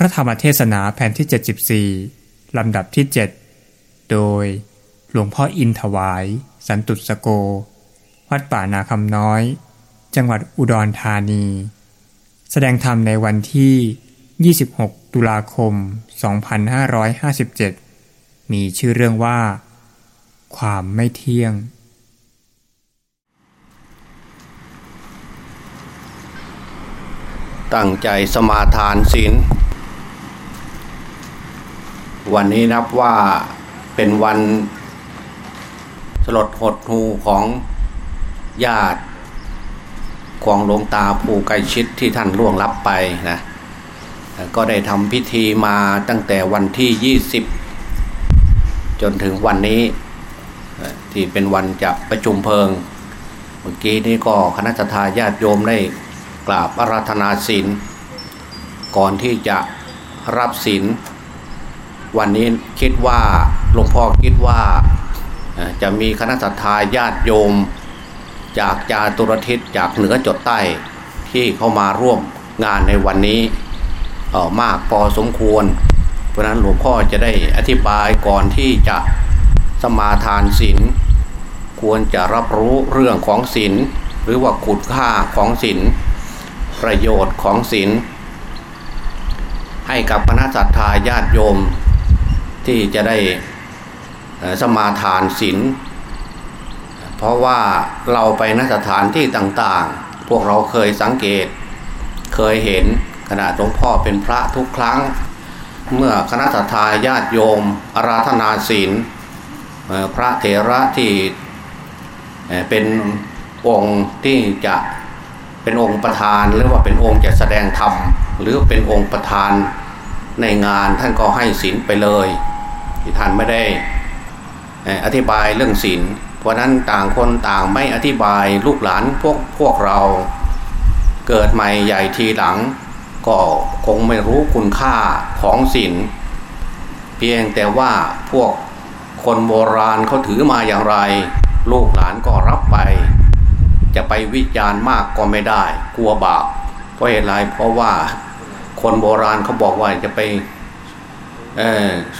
พระธรรมเทศนาแผ่นที่ 74 ลำดับที่ 7 โดยหลวงพ่ออินถวาย สันตุสโก วัดป่านาคำน้อย จังหวัดอุดรธานี แสดงธรรมในวันที่ 26 ตุลาคม 2557 มีชื่อเรื่องว่า ความไม่เที่ยง ตั้งใจสมาทานศีล วันนี้นับว่าเป็นวันสลดหดหูของญาติ ของหลวงตาภูไกชิตที่ท่านล่วงลับไปนะก็ได้ทำพิธีมาตั้งแต่วันที่ 20 จนถึงวันนี้ ที่เป็นวันจะประชุมเพลิง เมื่อกี้นี้ก็คณะทาญาติโยมได้กราบอาราธนาศีลก่อนที่จะรับศีล วันนี้คิดว่าหลวงพ่อคิดว่าจะมีคณะสัตยาญาติโยม จากจาตุรทิศจากเหนือจดใต้ที่เข้ามาร่วมงานในวันนี้มากพอสมควร เพราะนั้นหลวงพ่อจะได้อธิบายก่อนที่จะสมาทานศีลควรจะรับรู้เรื่องของศีลหรือว่าคุณค่าของศีลประโยชน์ของศีลให้กับคณะสัตยาญาติโยม ที่จะได้สมาทานศีลเพราะว่าเราไปนสถานที่ต่างๆ พวกเราเคยสังเกต เคยเห็นขณะหลวงพ่อเป็นพระทุกครั้ง เมื่อคณะสัตยาญาติโยมอาราธนาศีลพระเถระที่เป็นองค์ที่จะเป็นองค์ประธานหรือว่าเป็นองค์จะแสดงธรรมหรือเป็นองค์ประธานในงานท่านก็ให้ศีลไปเลย ที่ท่านไม่ได้อธิบายเรื่องศีลเพราะนั้นต่างคนต่างไม่อธิบายลูกหลานพวกพวกเราเกิดใหม่ใหญ่ทีหลัง ก็คงไม่รู้คุณค่าของศีลเพียงแต่ว่าพวกคนโบราณเขาถือมาอย่างไร ลูกหลานก็รับไป จะไปวิจารณ์มากก็ไม่ได้ กลัวบาปเพราะเหตุไรเพราะว่าคนโบราณเขาบอกว่าจะไป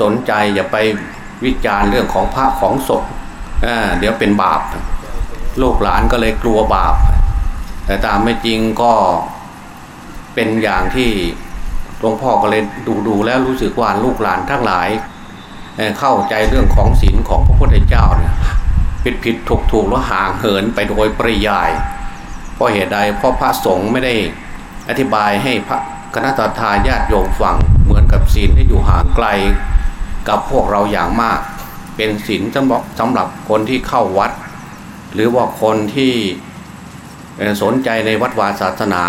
สนใจอย่าไปวิจารณ์เรื่องของพระของศพเเดี๋ยวเป็นบาป ลูกหลานก็เลยกลัวบาป แต่ตามไม่จริงก็เป็นอย่างที่หลวงพ่อก็เลยดูดูแล้วรู้สึกว่าลูกหลานทั้งหลายเข้าใจเรื่องของศีลของพระพุทธเจ้าเนี่ยผิดผิดถูกถูกแล้วห่างเหินไปโดยปริยาย เพราะเหตุใดเพราะพระสงฆ์ไม่ได้อธิบายให้พระคณะทาญาติโยมฟัง มือนกับศีลที่อยู่ห่างไกลกับพวกเราอย่างมาก เป็นศีลสำหรับสำหรับคนที่เข้าวัด หรือว่าคนที่สนใจในวัดวาศาสนา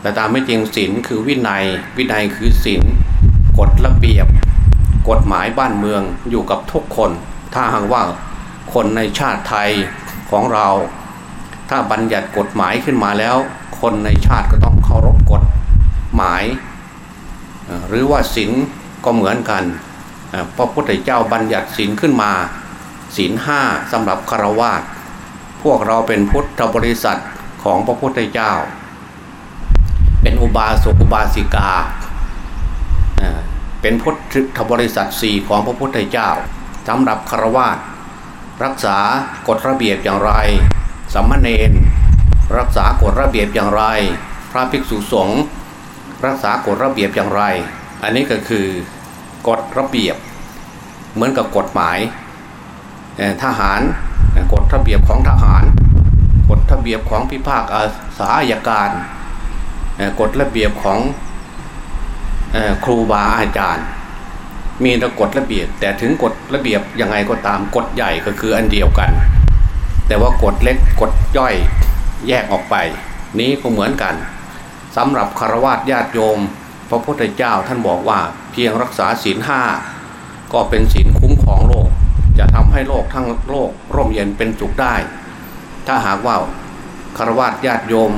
แต่ตามไม่จริงศีลคือวินัย วินัยคือศีลกฎระเบียบ กฎหมายบ้านเมืองอยู่กับทุกคน ถ้าหากว่าคนในชาติไทยของเรา ถ้าบัญญัติกฎหมายขึ้นมาแล้ว คนในชาติก็ต้องเคารพกฎหมาย หรือว่าศีลก็เหมือนกันพระพุทธเจ้าบัญญัติศีลขึ้นมาศีลห้าสำหรับคารวาสพวกเราเป็นพุทธบริษัทของพระพุทธเจ้า เป็นอุบาสกอุบาสิกาเป็นพุทธบริษัทสี่ของพระพุทธเจ้าสำหรับคารวาสรักษากฎระเบียบอย่างไรสัมมาเนนรักษากฎระเบียบอย่างไร พระภิกษุสงฆ์ รักษากฎระเบียบอย่างไร อันนี้ก็คือกฎระเบียบ เหมือนกับกฎหมายทหารกฎระเบียบของทหาร กฎระเบียบของพิพากษาสายการกฎระเบียบของครูบาอาจารย์ มีแต่กฎระเบียบ แต่ถึงกฎระเบียบยังไงก็ตามกฎใหญ่ก็คืออันเดียวกัน แต่ว่ากฎเล็กกฎย่อยแยกออกไป นี้ก็เหมือนกัน สำหรับคารวะญาติโยม พระพุทธเจ้าท่านบอกว่าเพียงรักษาศีลห้าก็เป็นศีลคุ้มของโลก จะทำให้โลกทั้งโลกร่มเย็นเป็นจุกได้ ถ้าหากว่าคารวะญาติโยม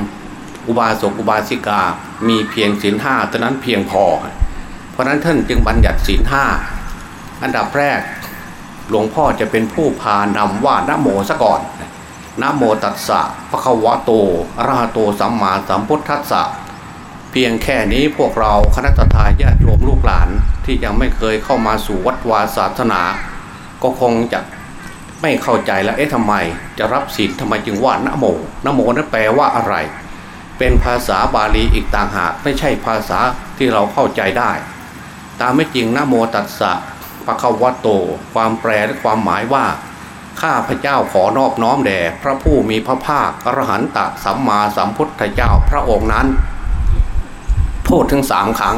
อุบาสกอุบาสิกา มีเพียงศีลห้าเท่านั้นเพียงพอ เพราะนั้นท่านจึงบัญญัติศีลห้าอันดับแรกหลวงพ่อจะเป็นผู้พานำว่านโมซะก่อนนโมตัสสะพระควะโตอระหะโตสัมมาสัมพุทธัสสะ พียงแค่นี้พวกเราคณะทาญาติโยมลูกหลานที่ยังไม่เคยเข้ามาสู่วัดวาศาสนา ก็คงจะไม่เข้าใจแล้วเอ๊ะทำไม จะรับศีลทำไมจึงว่านโมนโมนั้นแปลว่าอะไร เป็นภาษาบาลีอีกต่างหากไม่ใช่ภาษาที่เราเข้าใจได้ ตามไม่จริงนโมตัสสะปะคะวะโต ความแปลและความหมายว่าข้าพระเจ้าขอนอบน้อมแด่พระผู้มีพระภาคอรหันตสัมมาสัมพุทธเจ้าพระองค์นั้น พูดถึงสามครั้ง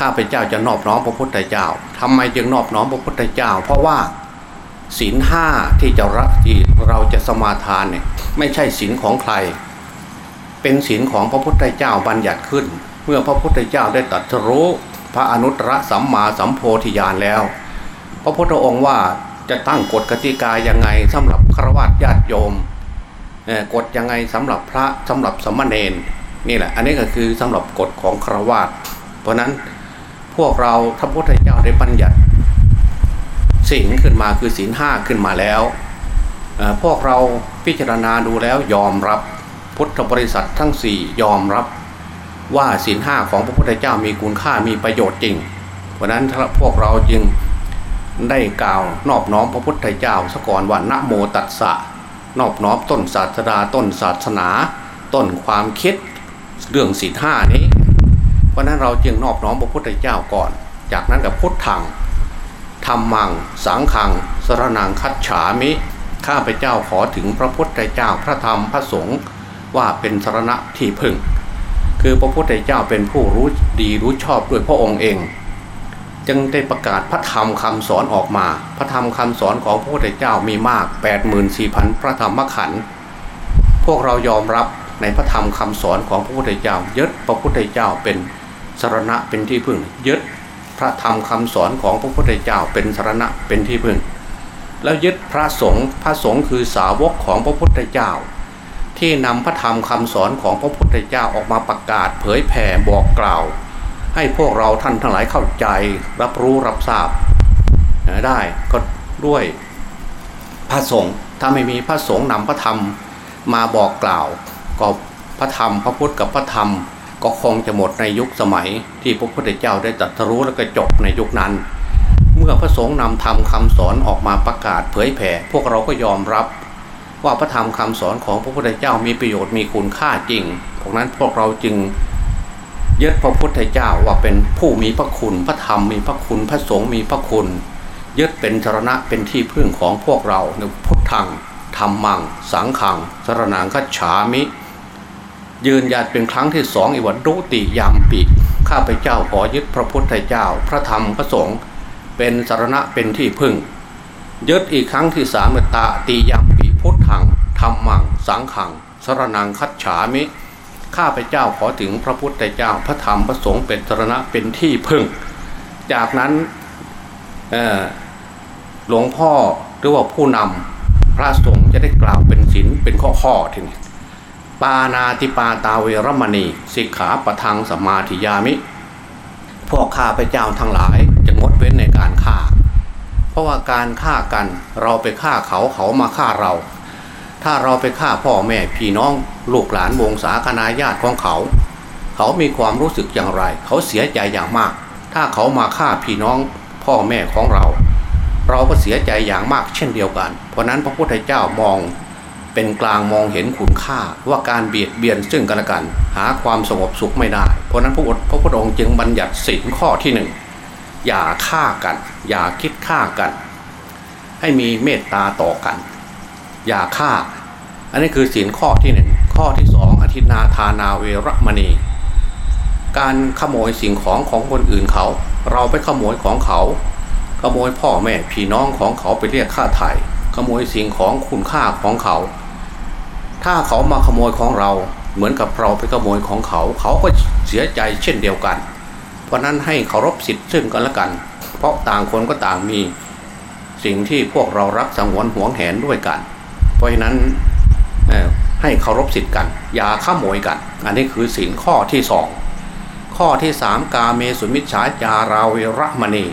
ข้าพเจ้าจะนอบน้อมพระพุทธเจ้าทำไมจึงนอบน้อมพระพุทธเจ้า เพราะว่าศีลห้าที่จะรักที่เราจะสมาทานเนี่ยไม่ใช่ศีลของใคร เป็นศีลของพระพุทธเจ้าบัญญัติขึ้น เมื่อพระพุทธเจ้าได้ตรัสรู้พระอนุตตรสัมมาสัมโพธิญาณแล้ว พระพุทธองค์ว่าจะตั้งกฎกติกายังไงสำหรับฆราวาสญาติโยมกฎยังไงสำหรับพระสำหรับสมณเณร นี่แหละ อันนี้ก็คือสำหรับกฎของครวาสเพราะนั้นพวกเราพระพุทธเจ้าได้บัญญัติศีลขึ้นมาคือศีลห้าขึ้นมาแล้ว พวกเราพิจารณาดูแล้วยอมรับพุทธบริษัททั้งสี่ยอมรับว่าศีลห้าของพระพุทธเจ้ามีคุณค่ามีประโยชน์จริง เพราะนั้นพวกเราจึงได้กล่าวนอบน้อมพระพุทธเจ้าสก่อนวันนะโมตัสสะนอบน้อมต้นศาสดาต้นศาสนา ต้นความคิด เรื่องศีลห้านี้เพราะนั้นเราจึงนอบน้อมพระพุทธเจ้าก่อน จากนั้นกับพุทธังธรรมัง สังขัง สรนังคัจฉามิ ข้าพเจ้าขอถึงพระพุทธเจ้าพระธรรมพระสงฆ์ว่าเป็นสรณะที่พึ่ง คือพระพุทธเจ้าเป็นผู้รู้ดีรู้ชอบด้วยพระองค์เอง จึงได้ประกาศพระธรรมคำสอนออกมา พระธรรมคำสอนของพระพุทธเจ้ามีมาก 84,000 พระธรรมขันธ์พวกเรายอมรับ ในพระธรรมคำสอนของพระพุทธเจ้ายึดพระพุทธเจ้าเป็นสารณะเป็นที่พึ่งยึดพระธรรมคำสอนของพระพุทธเจ้าเป็นสารณะเป็นที่พึ่ง แล้วยึดพระสงฆ์พระสงฆ์คือสาวกของพระพุทธเจ้า ที่นำพระธรรมคำสอนของพระพุทธเจ้าออกมาประกาศเผยแผ่บอกกล่าว ให้พวกเราท่านทั้งหลายเข้าใจรับรู้รับทราบได้ก็ด้วยพระสงฆ์ถ้าไม่มีพระสงฆ์นำพระธรรมมาบอกกล่าว ก็พระธรรมพระพุทธกับพระธรรม ก็คงจะหมดในยุคสมัย ที่พระพุทธเจ้าได้ตรัสรู้แล้วก็จบในยุคนั้น เมื่อพระสงฆ์นำธรรมคาสอนออกมาประกาศเผยแผ่ พวกเราก็ยอมรับว่าพระธรรมคาสอนของพระพุทธเจ้ามีประโยชน์มีคุณค่าจริงเพราะนั้นพวกเราจึงยึดพระพุทธเจ้าว่าเป็นผู้มีพระคุณ พระธรรมมีพระคุณ พระสงฆ์มีพระคุณ ยึดเป็นชรณะเป็นที่พึ่งของพวกเราในพุทธังธรรมัง สังขังสรนังคัจฉามิ ยืนยันเป็นครั้งที่สองอีวัดุติยามปิข้าพเจ้าขอยึดพระพุทธเจ้า พระธรรมพระสงฆ์เป็นสารณะเป็นที่พึ่ง ยึดอีกครั้งที่สามตาตียามปิพุทธังธรรมัง สังขังสรนังคัจฉามิ ข้าพเจ้าขอถึงพระพุทธเจ้า พระธรรมพระสงฆ์เป็นสารณะเป็นที่พึ่ง จากนั้นหลวงพ่อหรือว่าผู้นำพระสงฆ์จะได้กล่าวเป็นศีลเป็นข้อข้อทีนี้ ปานาติปาตาเวรมณี สิกขาปะทังสมาธิยามิ พวกข้าพเจ้าทั้งหลายจะงดเว้นในการฆ่า เพราะว่าการฆ่ากันเราไปฆ่าเขาเขามาฆ่าเรา ถ้าเราไปฆ่าพ่อแม่พี่น้องลูกหลานวงศาคณาญาติของเขา เขามีความรู้สึกอย่างไร เขาเสียใจอย่างมาก ถ้าเขามาฆ่าพี่น้องพ่อแม่ของเรา เราก็เสียใจอย่างมากเช่นเดียวกัน เพราะนั้นพระพุทธเจ้ามอง เป็นกลางมองเห็นคุณค่าว่าการเบียดเบียนซึ่งกันและกัน หาความสงบสุขไม่ได้ เพราะนั้นพระพระพุทธองค์จึงบัญญัติสิ่งข้อที่หนึ่งอย่าฆ่ากัน อย่าคิดฆ่ากัน ให้มีเมตตาต่อกัน อย่าฆ่า อันนี้คือศีลข้อที่หนึ่งข้อที่สองอธินาทานาเวรมณี การขโมยสิ่งของของคนอื่นเขา เราไปขโมยของเขา ขโมยพ่อแม่พี่น้องของเขาไปเรียกค่าไถ่ขโมยสิ่งของคุณค่าของเขา ถ้าเขามาขโมยของเรา เหมือนกับเราไปขโมยของเขา เขาก็เสียใจเช่นเดียวกัน เพราะนั้นให้เคารพสิทธิ์ซึ่งกันและกัน เพราะต่างคนก็ต่างมี สิ่งที่พวกเรารักสังวนห่วงแหนด้วยกัน เพราะฉะนั้นให้เคารพสิทธิ์กัน อย่าขโมยกัน อันนี้คือสินข้อที่สองข้อที่สามกาเมสุมิชฌาจาราวิระมณี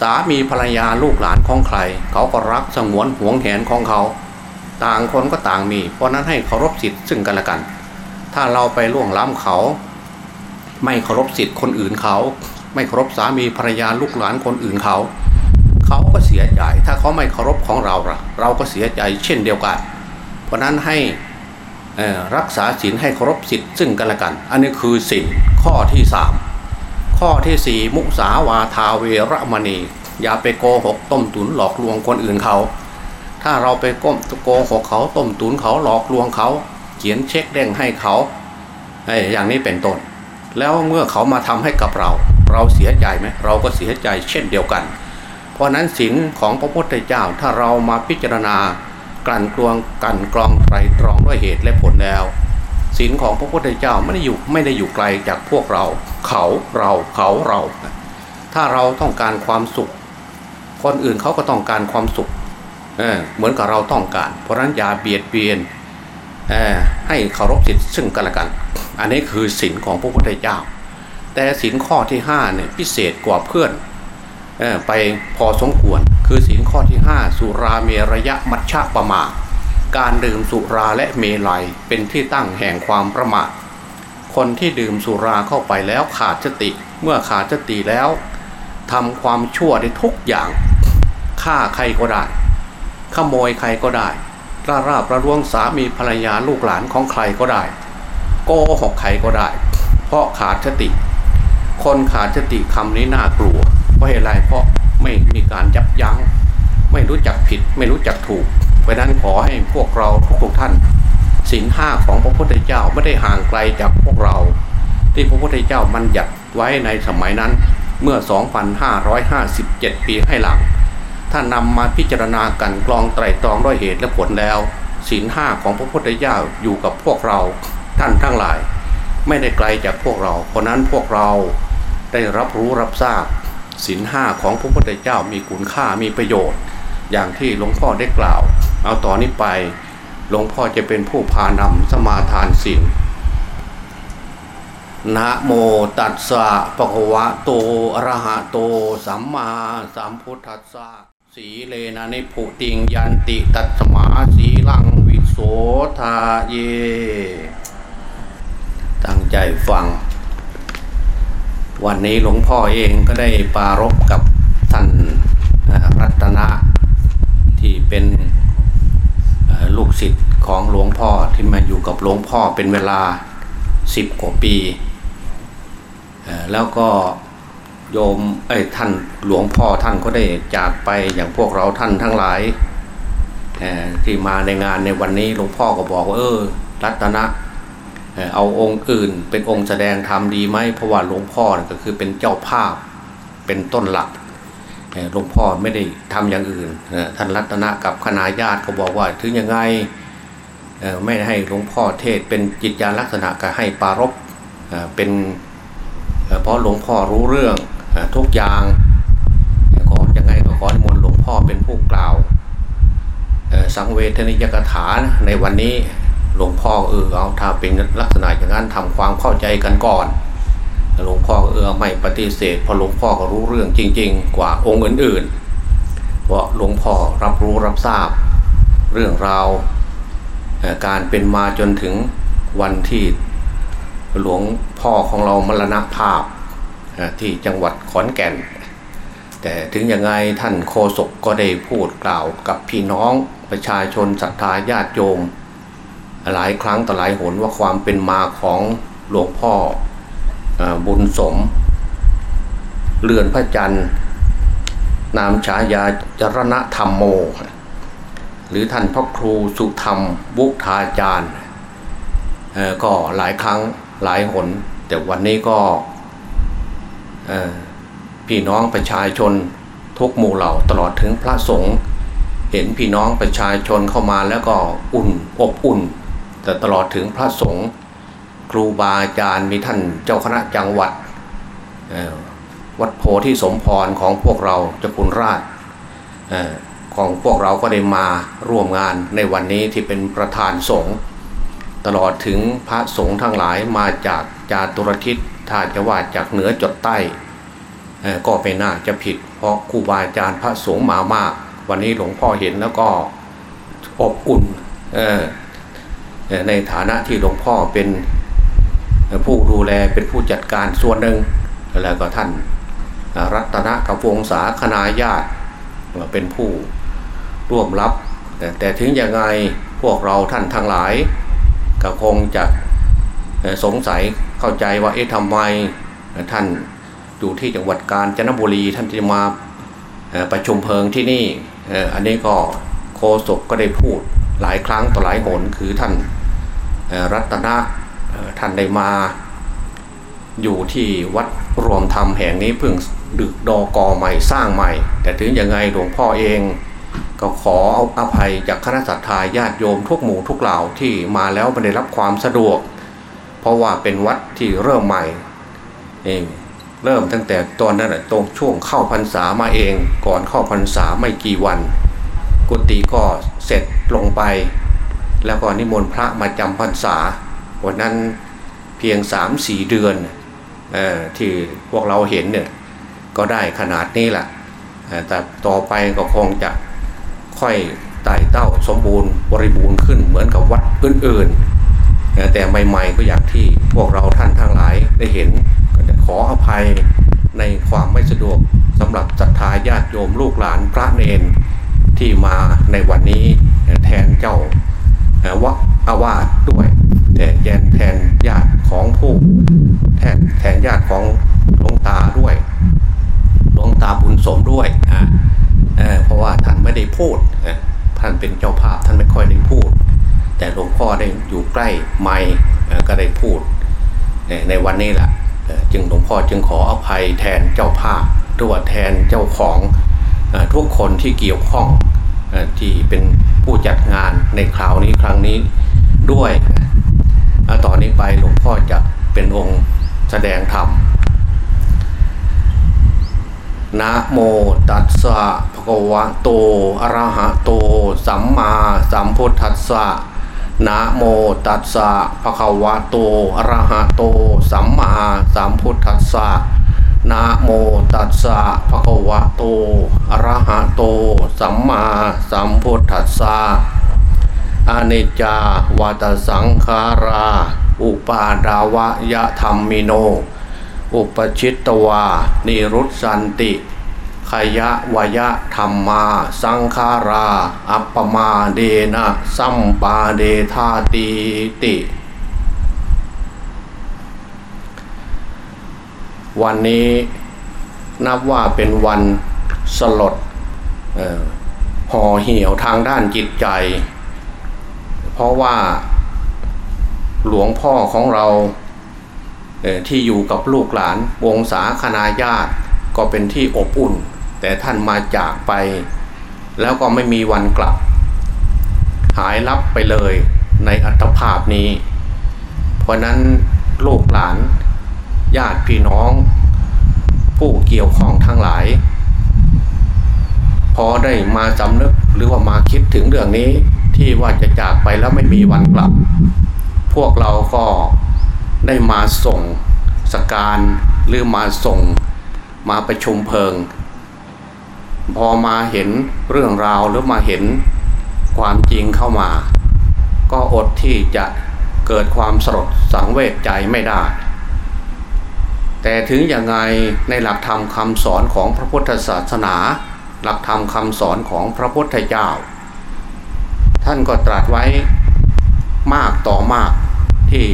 สามีภรรยาลูกหลานของใคร เขาก็รักสงวนห่วงแหนของเขา ต่างคนก็ต่างมี เพราะนั้นให้เคารพสิทธิ์ซึ่งกันและกัน ถ้าเราไปล่วงล้ำเขา ไม่เคารพสิทธิ์คนอื่นเขา ไม่เคารพสามีภรรยาลูกหลานคนอื่นเขา เขาก็เสียใจถ้าเขาไม่เคารพของเราเราก็เสียใจเช่นเดียวกัน เพราะนั้นให้รักษาศีลให้เคารพสิทธิ์ซึ่งกันและกัน อันนี้คือศีลข้อที่สามข้อที่สี่มุสาวาทาเวรมณี อย่าไปโกหกต้มตุนหลอกลวงคนอื่นเขา ถ้าเราไปก้มโกหกเขาต้มตุนเขาหลอกลวงเขา เขียนเช็คเด้งให้เขาไอ้อย่างนี้เป็นต้น แล้วเมื่อเขามาทำให้กับเรา เราเสียใจไหมเราก็เสียใจเช่นเดียวกัน เพราะนั้นศีลของพระพุทธเจ้าถ้าเรามาพิจารณากลั่นกรวงกันกรองไตรตรองด้วยเหตุและผลแล้วศีลของพระพุทธเจ้าไม่ได้อยู่ไม่ได้อยู่ไกลจากพวกเรา เขาเราเขาเรา ถ้าเราต้องการความสุข คนอื่นเขาก็ต้องการความสุข เเหมือนกับเราต้องการ เพราะนั้นอย่าเบียดเบียนให้เคารพสิทธิ์ซึ่งกันและกัน อันนี้คือศีลของพระพุทธเจ้า แต่ศีลข้อที่5เนี่ยพิเศษกว่าเพื่อนไปพอสมควร คือศีลข้อที่ 5 สุราเมรยะมัชฌะประมาการดื่มสุราและเมลัยเป็นที่ตั้งแห่งความประมาท คนที่ดื่มสุราเข้าไปแล้วขาดสติ เมื่อขาดสติแล้วทำความชั่วได้ทุกอย่างฆ่าใครก็ได้ ขโมยใครก็ได้ร่าราบระรวงสามีภรรยาลูกหลานของใครก็ได้โกหกใครก็ได้ เพราะขาดสติ คนขาดสติคำนี้น่ากลัว เพราะเหตุไรเพราะไม่มีการยับยัง้ง ไม่รู้จักผิดไม่รู้จักถูก เพราะนั้นขอให้พวกเราทุกท่านศีลห้าของพระพุทธเจ้าไม่ได้ห่างไกลจากพวกเรา ที่พระพุทธเจ้ามันหยัดไว้ในสมัยนั้นเมื่อ 2,557 ปีให้หลัง ถ้านำมาพิจารณากันกรองไตรตรองด้วยเหตุและผลแล้วศีลห้าของพระพุทธเจ้าอยู่กับพวกเราท่านทั้งหลาย ไม่ได้ไกลจากพวกเรา เพราะนั้นพวกเราได้รับรู้รับทราบศีลห้าของพระพุทธเจ้ามีคุณค่ามีประโยชน์ อย่างที่หลวงพ่อได้กล่าว เอาต่อนนี้ไปหลวงพ่อจะเป็นผู้พานำสมาทานศีลนะโมตัสสะปะคะวะโตอะระหะโต สัมมาสัมพุทธัสสะ สีเลนะนิพุติงยันติตัตมาสีลังวิโสทาเย ตั้งใจฟัง วันนี้หลวงพ่อเองก็ได้ปารบกับท่านรัตนะ ที่เป็นลูกศิษย์ของหลวงพ่อที่มาอยู่กับหลวงพ่อเป็นเวลาสิบกว่าปี แล้วก็ โยมไอ้ท่านหลวงพ่อท่านก็ได้จากไปอย่างพวกเราท่านทั้งหลายที่มาในงานในวันนี้หลวงพ่อก็บอกว่าเออ รัตนะเอาองค์อื่น เป็นองค์แสดงธรรมดีไหมเพราะว่าหลวงพ่อก็คือเป็นเจ้าภาพเป็นต้นหลักหลวงพ่อไม่ได้ทำอย่างอื่นท่านรัตนะกับคณะญาติเขาบอกว่าถึงยังไงไม่ให้หลวงพ่อเทศเป็นจิตญาลักษณะก็ให้ปารบเป็นเพราะหลวงพ่อรู้เรื่อง ทุกอย่างขอยังไงก็ขอนิมนต์หลวงพ่อเป็นผู้กล่าวสังเวทนิยกถาในวันนี้หลวงพ่อเออเอาถ้าเป็นลักษณะอย่างนั้นทำความเข้าใจกันก่อนหลวงพ่อเออไม่ปฏิเสธเพราะหลวงพ่อก็รู้เรื่องจริง ๆ กว่าองค์อื่นๆเพราะหลวงพ่อรับรู้รับทราบ เรื่องราวการเป็นมาจนถึงวันที่หลวงพ่อของเรามรณภาพ ที่จังหวัดขอนแก่น แต่ถึงยังไงท่านโคศกก็ได้พูดกล่าวกับพี่น้องประชาชนศรัทธาญาติโยม หลายครั้งต่อหลายหนว่าความเป็นมาของหลวงพ่อบุญสมเรือนพระจันทร์ นามฉายาจรณธรรมโม หรือท่านพ่อครูสุธรรมบุทาจารย์ก็หลายครั้งหลายหน แต่วันนี้ก็ พี่น้องประชาชนทุกหมู่เหล่าตลอดถึงพระสงฆ์เห็นพี่น้องประชาชนเข้ามาแล้วก็อุ่นอบอุ่น แต่ตลอดถึงพระสงฆ์ครูบาอาจารย์มีท่านเจ้าคณะจังหวัดวัดโพธิสมพรของพวกเราจะคุณราชของพวกเราก็ได้มาร่วมงานในวันนี้ที่เป็นประธานสงฆ์ตลอดถึงพระสงฆ์ทั้งหลายมาจากจาตุรทิศ ถ้าจะว่าจากเหนือจดใต้ก็ไม่น่าจะผิด เพราะครูบาอาจารย์พระสงฆ์มามาก วันนี้หลวงพ่อเห็นแล้วก็อบอุ่นในฐานะที่หลวงพ่อเป็นผู้ดูแลเป็นผู้จัดการส่วนหนึ่งแล้วก็ท่านรัตนกับวงศาคณาญาติเป็นผู้ร่วมรับแต่แต่ถึงยังไงพวกเราท่านทั้งหลายก็คงจะ สงสัยเข้าใจว่าเอ๊ะทำไมท่านอยู่ที่จังหวัดกาญจนบุรีท่านจะมาประชุมเพลิงที่นี่อันนี้ก็โคศกก็ได้พูดหลายครั้งต่อหลายหนคือท่านรัตนะท่านได้มาอยู่ที่วัดรวมธรรมแห่งนี้เพิ่งดึกดอกอใหม่สร้างใหม่ แต่ถึงยังไงหลวงพ่อเองก็ขอเอาอภัยจากคณะสัตยาญาติโยมทุกหมู่ทุกเหล่าที่มาแล้วไม่ได้รับความสะดวก เพราะว่าเป็นวัดที่เริ่มใหม่เองเริ่มตั้งแต่ตอนนั้นตรงช่วงเข้าพรรษามาเอง ก่อนเข้าพรรษาไม่กี่วัน กุฏิก็เสร็จลงไป แล้วก็นิมนต์พระมาจำพรรษา วันนั้นเพียงสามสี่เดือนอที่พวกเราเห็นเนี่ยก็ได้ขนาดนี้แหละแต่ต่อไปก็คงจะค่อยไต่เต้าสมบูรณ์บริบูรณ์ขึ้นเหมือนกับวัดอื่นๆ แต่ใหม่ๆก็อย่างที่พวกเราท่านทั้งหลายได้เห็นก็จะขออภัยในความไม่สะดวกสำหรับศรัทธาญาติโยมลูกหลานพระเนนที่มาในวันนี้แทนเจ้าวะอาวาสด้วยแต่แยนแทนญาติของผู้แทนแทนญาติของหลวงตาด้วยหลวงตาบุญสมด้วยอ่าเพราะว่าท่านไม่ได้พูดท่านเป็นเจ้าภาพท่านไม่ค่อยได้พูด แต่หลวงพ่อได้อยู่ใกล้ไม่ก็ได้พูดในวันนี้แหละจึงหลวงพ่อจึงขออภัยแทนเจ้าภาพตัวแทนเจ้าของทุกคนที่เกี่ยวข้องที่เป็นผู้จัดงานในคราวนี้ครั้งนี้ด้วยต่อนนี้ไปหลวงพ่อจะเป็นองค์แสดงธรรมนะโมตัสสะภะคะวะโตอะระหะโต สัมมาสัมพุทธัสสะ นะโมตัสสะภะคะวะโตอะระหะโต สัมมาสัมพุทธัสสะนะโมตัสสะภะคะวะโตอะระหะโต สัมมาสัมพุทธัสสะอเนจาวัตสังขารา อุปาดาวะยะธรรมิโน อุปชิตตวา นิรุตสันติ ขยะวยะธรรมา สังขารา อัปปมาเดนะสัมปาเดธาติติ วันนี้นับว่าเป็นวันสลดห่อเหี่ยวทางด้านจิตใจ เพราะว่าหลวงพ่อของเราที่อยู่กับลูกหลานวงศาคณาญาติก็เป็นที่อบอุ่น แต่ท่านมาจากไป แล้วก็ไม่มีวันกลับ หายลับไปเลยในอัตภาพนี้ เพราะนั้นลูกหลานญาติพี่น้อง ผู้เกี่ยวข้องทั้งหลาย พอได้มาจำนึกหรือว่ามาคิดถึงเรื่องนี้ที่ว่าจะจากไปแล้วไม่มีวันกลับ พวกเราก็ได้มาส่งสการหรือมาส่งมาประชุมเพลิง พอมาเห็นเรื่องราวหรือมาเห็นความจริงเข้ามา ก็อดที่จะเกิดความสลดสังเวชใจไม่ได้ แต่ถึงยังไงในหลักธรรมคำสอนของพระพุทธศาสนา หลักธรรมคำสอนของพระพุทธเจ้า ท่านก็ตรัสไว้มากต่อมากที่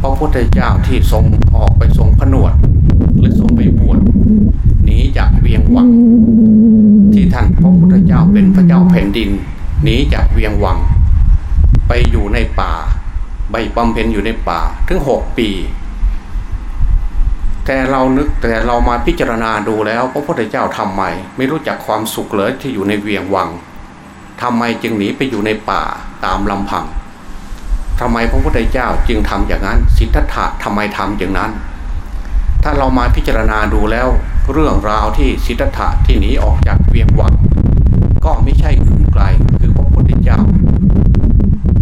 พระพุทธเจ้าที่ทรงออกไปทรงผนวด หรือทรงไปบวช หนีจากเวียงวัง ที่ท่านพระพุทธเจ้าเป็นพระเจ้าแผ่นดินหนีจากเวียงวัง ไปอยู่ในป่า ใบบำเพ็ญอยู่ในป่าถึงหกปี แต่เรานึกแต่เรามาพิจารณาดูแล้วพระพุทธเจ้าทำไม ไม่รู้จักความสุขเลยที่อยู่ในเวียงวังทำไมจึงหนีไปอยู่ในป่าตามลำพังทำไมพระพุทธเจ้าจึงทำอย่างนั้น สิทธัตถะทำไมทำอย่างนั้น ถ้าเรามาพิจารณาดูแล้ว เรื่องราวที่สิทธัตถะที่หนีออกจากเวียงวัง ก็ไม่ใช่อื่นไกลคือพระพุทธเจ้า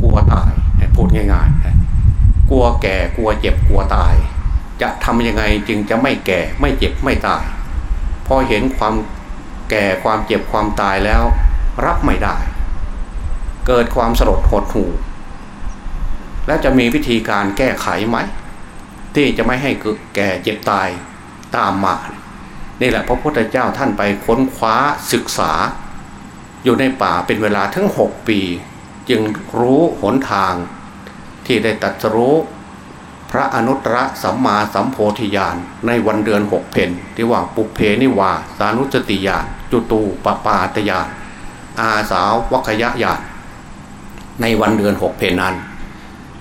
กลัวตายพูดง่ายๆกลัวแก่กลัวเจ็บกลัวตาย จะทำยังไงจึงจะไม่แก่ไม่เจ็บไม่ตาย พอเห็นความแก่ความเจ็บความตายแล้ว รับไม่ได้ เกิดความสลดหดหู่แล้วจะมีวิธีการแก้ไขไหม ที่จะไม่ให้แก่เจ็บตายตามมา นี่แหละพระพุทธเจ้าท่านไปค้นคว้าศึกษา อยู่ในป่าเป็นเวลาทั้งหกปี จึงรู้หนทาง ที่ได้ตัดรู้พระอนุตตรสัมมาสัมโพธิญาณในวันเดือนหกเพนที่ว่าปุเพนิวาสานุสติญาณจุตูปปาตญาณอาสาววัคยญาณในวันเดือนหกเพนนั้น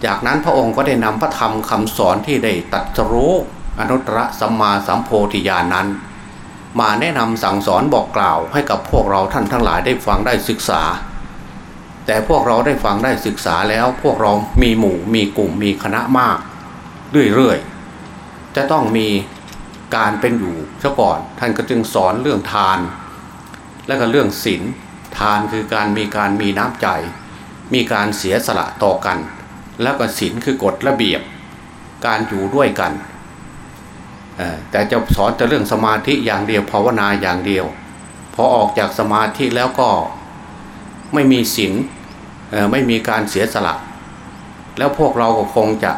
จากนั้นพระองค์ก็ได้นำพระธรรมคำสอนที่ได้ตัดรู้อนุตตรสัมมาสัมโพธิญาณนนั้น มาแนะนำสั่งสอนบอกกล่าวให้กับพวกเราท่านทั้งหลายได้ฟังได้ศึกษา แต่พวกเราได้ฟังได้ศึกษาแล้วพวกเรามีหมู่มีกลุ่มมีคณะมากเรื่อยๆจะต้องมีการเป็นอยู่ซะก่อนท่านก็จึงสอนเรื่องทาน และก็เรื่องศีลทานคือการมีการมีน้ำใจ มีการเสียสละต่อกัน แล้วก็ศีลคือกฎระเบียบ การอยู่ด้วยกัน แต่จะสอนแต่เรื่องสมาธิอย่างเดียวภาวนาอย่างเดียว พอออกจากสมาธิแล้วก็ไม่มีศีลไม่มีการเสียสละ แล้วพวกเราก็คงจะ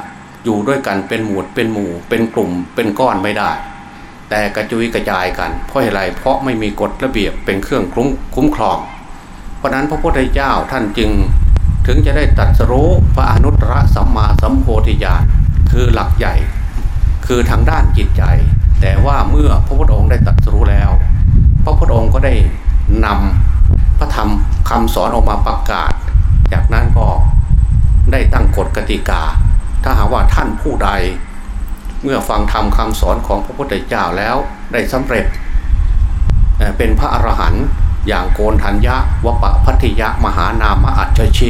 อยู่ด้วยกันเป็นหมู่เป็นหมู่ เป็นกลุ่มเป็นก้อนไม่ได้ แต่กระจุยกระจายกันเพราะอะไรเพราะไม่มีกฎระเบียบเป็นเครื่องคุ้มคุ้มครอง เพราะนั้นพระพุทธเจ้าท่านจึงถึงจะได้ตัดสรู้พระอนุตตรสัมมาสัมโพธิญาณคือหลักใหญ่ คือทางด้านจิตใจ แต่ว่าเมื่อพระพุทธองค์ได้ตรัสรู้แล้ว พระพุทธองค์ก็ได้นำพระธรรมคำสอนออกมาประกาศ จากนั้นก็ได้ตั้งกฎกติกา ถ้าหากว่าท่านผู้ใด เมื่อฟังธรรมคำสอนของพระพุทธเจ้าแล้วได้สำเร็จ เป็นพระอรหันต์อย่างโกนทัญญะวปะพัทยะมหานามอัจฉิ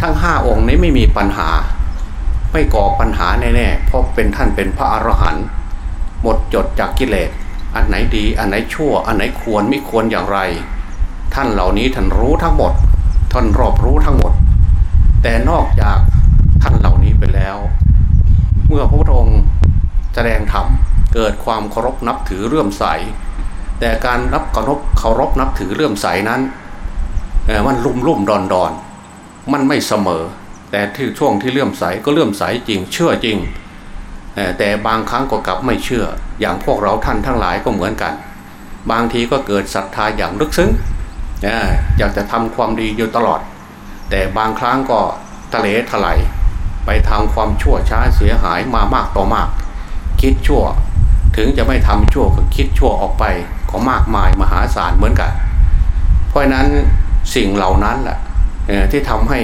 ทั้งห้าองค์นี้ไม่มีปัญหา ไม่ก่อปัญหาแน่ๆเพราะเป็นท่านเป็นพระอรหันต์หมดจดจากกิเลส อันไหนดีอันไหนชั่ว อันไหนควรไม่ควรอย่างไร ท่านเหล่านี้ท่านรู้ทั้งหมด ท่านรอบรู้ทั้งหมด แต่นอกจากท่านเหล่านี้ไปแล้ว เมื่อพระพุทธองค์แสดงธรรมเกิดความเคารพนับถือเรื่อมใส แต่การรับเคารพเคารพนับถือเรื่อมใสนั้นมันลุ่มลุ่มดอนดอนมันไม่เสมอ แต่ที่ช่วงที่เลื่อมใสก็เลื่อมใสจริง เชื่อจริง แต่บางครั้งก็กลับไม่เชื่อ อย่างพวกเราท่านทั้งหลายก็เหมือนกัน บางทีก็เกิดศรัทธาอย่างลึกซึ้งอยากจะทำความดีอยู่ตลอด แต่บางครั้งก็ทะเลถลายไปทำความชั่วช้าเสียหายมามากต่อมาก คิดชั่วถึงจะไม่ทำชั่วก็คิดชั่วออกไปก็มากมายมหาศาลเหมือนกัน เพราะนั้นสิ่งเหล่านั้นแหละที่ทำให้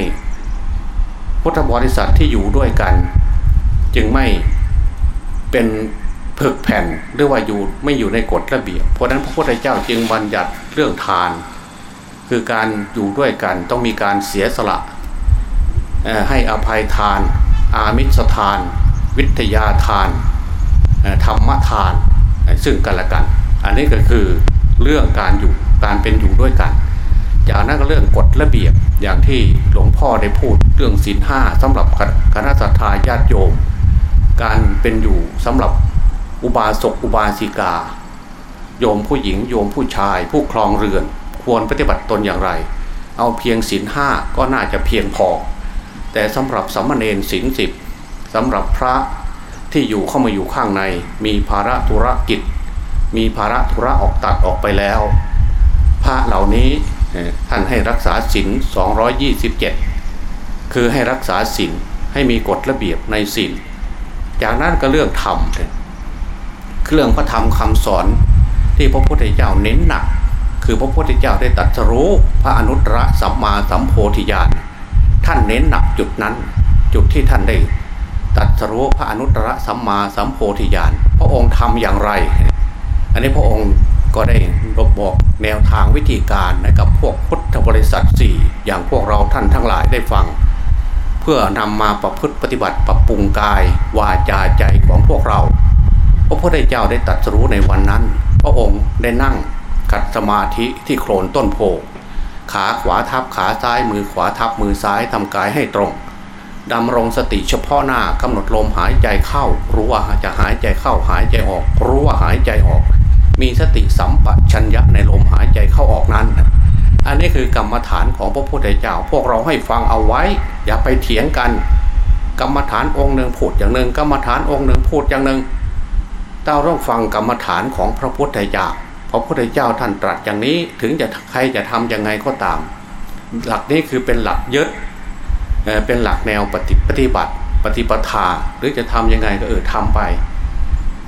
พุทธบริษัทที่อยู่ด้วยกัน จึงไม่เป็นผึกแผ่นหรือว่าอยู่ไม่อยู่ในกฎระเบียบ เพราะนั้นพระพุทธเจ้าจึงบัญญัติเรื่องทาน คือการอยู่ด้วยกันต้องมีการเสียสละให้อภัยทาน อามิสทาน วิทยาทานธรรมทาน ซึ่งกันและกัน อันนี้ก็คือเรื่องการอยู่การเป็นอยู่ด้วยกัน จากนั้นก็เรื่องกฎระเบียบอย่างที่หลวงพ่อได้พูดเรื่องศีลห้าสำหรับคณะสัตยาญาติโยม การเป็นอยู่สำหรับอุบาสกอุบาสิกา โยมผู้หญิงโยมผู้ชาย ผู้ครองเรือน ควรปฏิบัติตนอย่างไร เอาเพียงศีลห้าก็น่าจะเพียงพอ แต่สำหรับสัมมาเนนสินสิบสำหรับพระที่อยู่เข้ามาอยู่ข้างใน มีภาระธุรกิจ มีภาระธุระออกตัดออกไปแล้ว พระเหล่านี้ ท่านให้รักษาศิน227 คือให้รักษาศินให้มีกฎระเบียบในศินจากนั้นก็เรื่องธรรมเครื่องพระธรรมคำสอนที่พระพุทธเจ้าเน้นหนัก คือพระพุทธเจ้าได้ตัดสู้พระอนุตตรสัมมาสัมโพธิญาณท่านเน้นหนักจุดนั้น จุดที่ท่านได้ตัดสรู้พระอนุตตรสัมมาสัมโพธิญาณพระองค์ทำอย่างไร อันนี้พระองค์ ก็ได้รบบอกแนวทางวิธีการให้กับพวกพุทธบริษัทสี่อย่างพวกเราท่านทั้งหลายได้ฟัง เพื่อนำมาประพฤติปฏิบัติปรับปรุงกายวาจาใจของพวกเรา พระพุทธเจ้าได้ตัดสู้ในวันนั้น พระองค์ได้นั่งขัดสมาธิที่โคลนต้นโพขาขวาทับขาซ้ายมือขวาทับมือซ้ายทำกายให้ตรงดำรงสติเฉพาะหน้ากำหนดลมหายใจเข้า รู้ว่าจะหายใจเข้าหายใจออก รู้ว่าหายใจออก มีสติสัมปชัญญะในลมหายใจเข้าออกนั้น อันนี้คือกรรมฐานของพระพุทธเจ้า พวกเราให้ฟังเอาไว้ อย่าไปเถียงกัน กรรมฐานองค์หนึ่งพูดอย่างหนึ่งกรรมฐานองค์หนึ่งพูดอย่างหนึ่งเราต้องฟังกรรมฐานของพระพุทธเจ้าพระพุทธเจ้าท่านตรัสอย่างนี้ถึงจะใครจะทำยังไงก็ตาม หลักนี้คือเป็นหลักยึดเป็นหลักแนวปฏิปฏิบัติ ปฏิปทาหรือจะทํำยังไงก็เออทำไป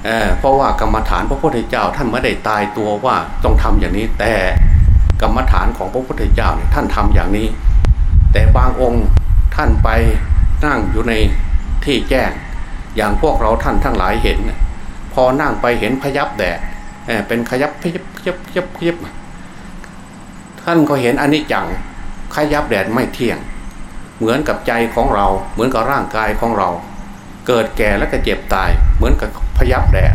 เเพราะว่ากรรมฐานพระพุทธเจ้าท่านไม่ได้ตายตัวว่าต้องทำอย่างนี้แต่กรรมฐานของพระพุทธเจ้าเนี่ยท่านทำอย่างนี้ แต่บางองค์ท่านไปนั่งอยู่ในที่แจ้ง อย่างพวกเราท่านทั้งหลายเห็น พอนั่งไปเห็นพยับแดดเป็นขยับพยับพยับพยับพยับท่านก็เห็นอันนี้จังขยับแดดไม่เที่ยง เหมือนกับใจของเรา เหมือนกับร่างกายของเรา เกิดแก่แล้วก็เจ็บตาย เหมือนกับ ยับแดด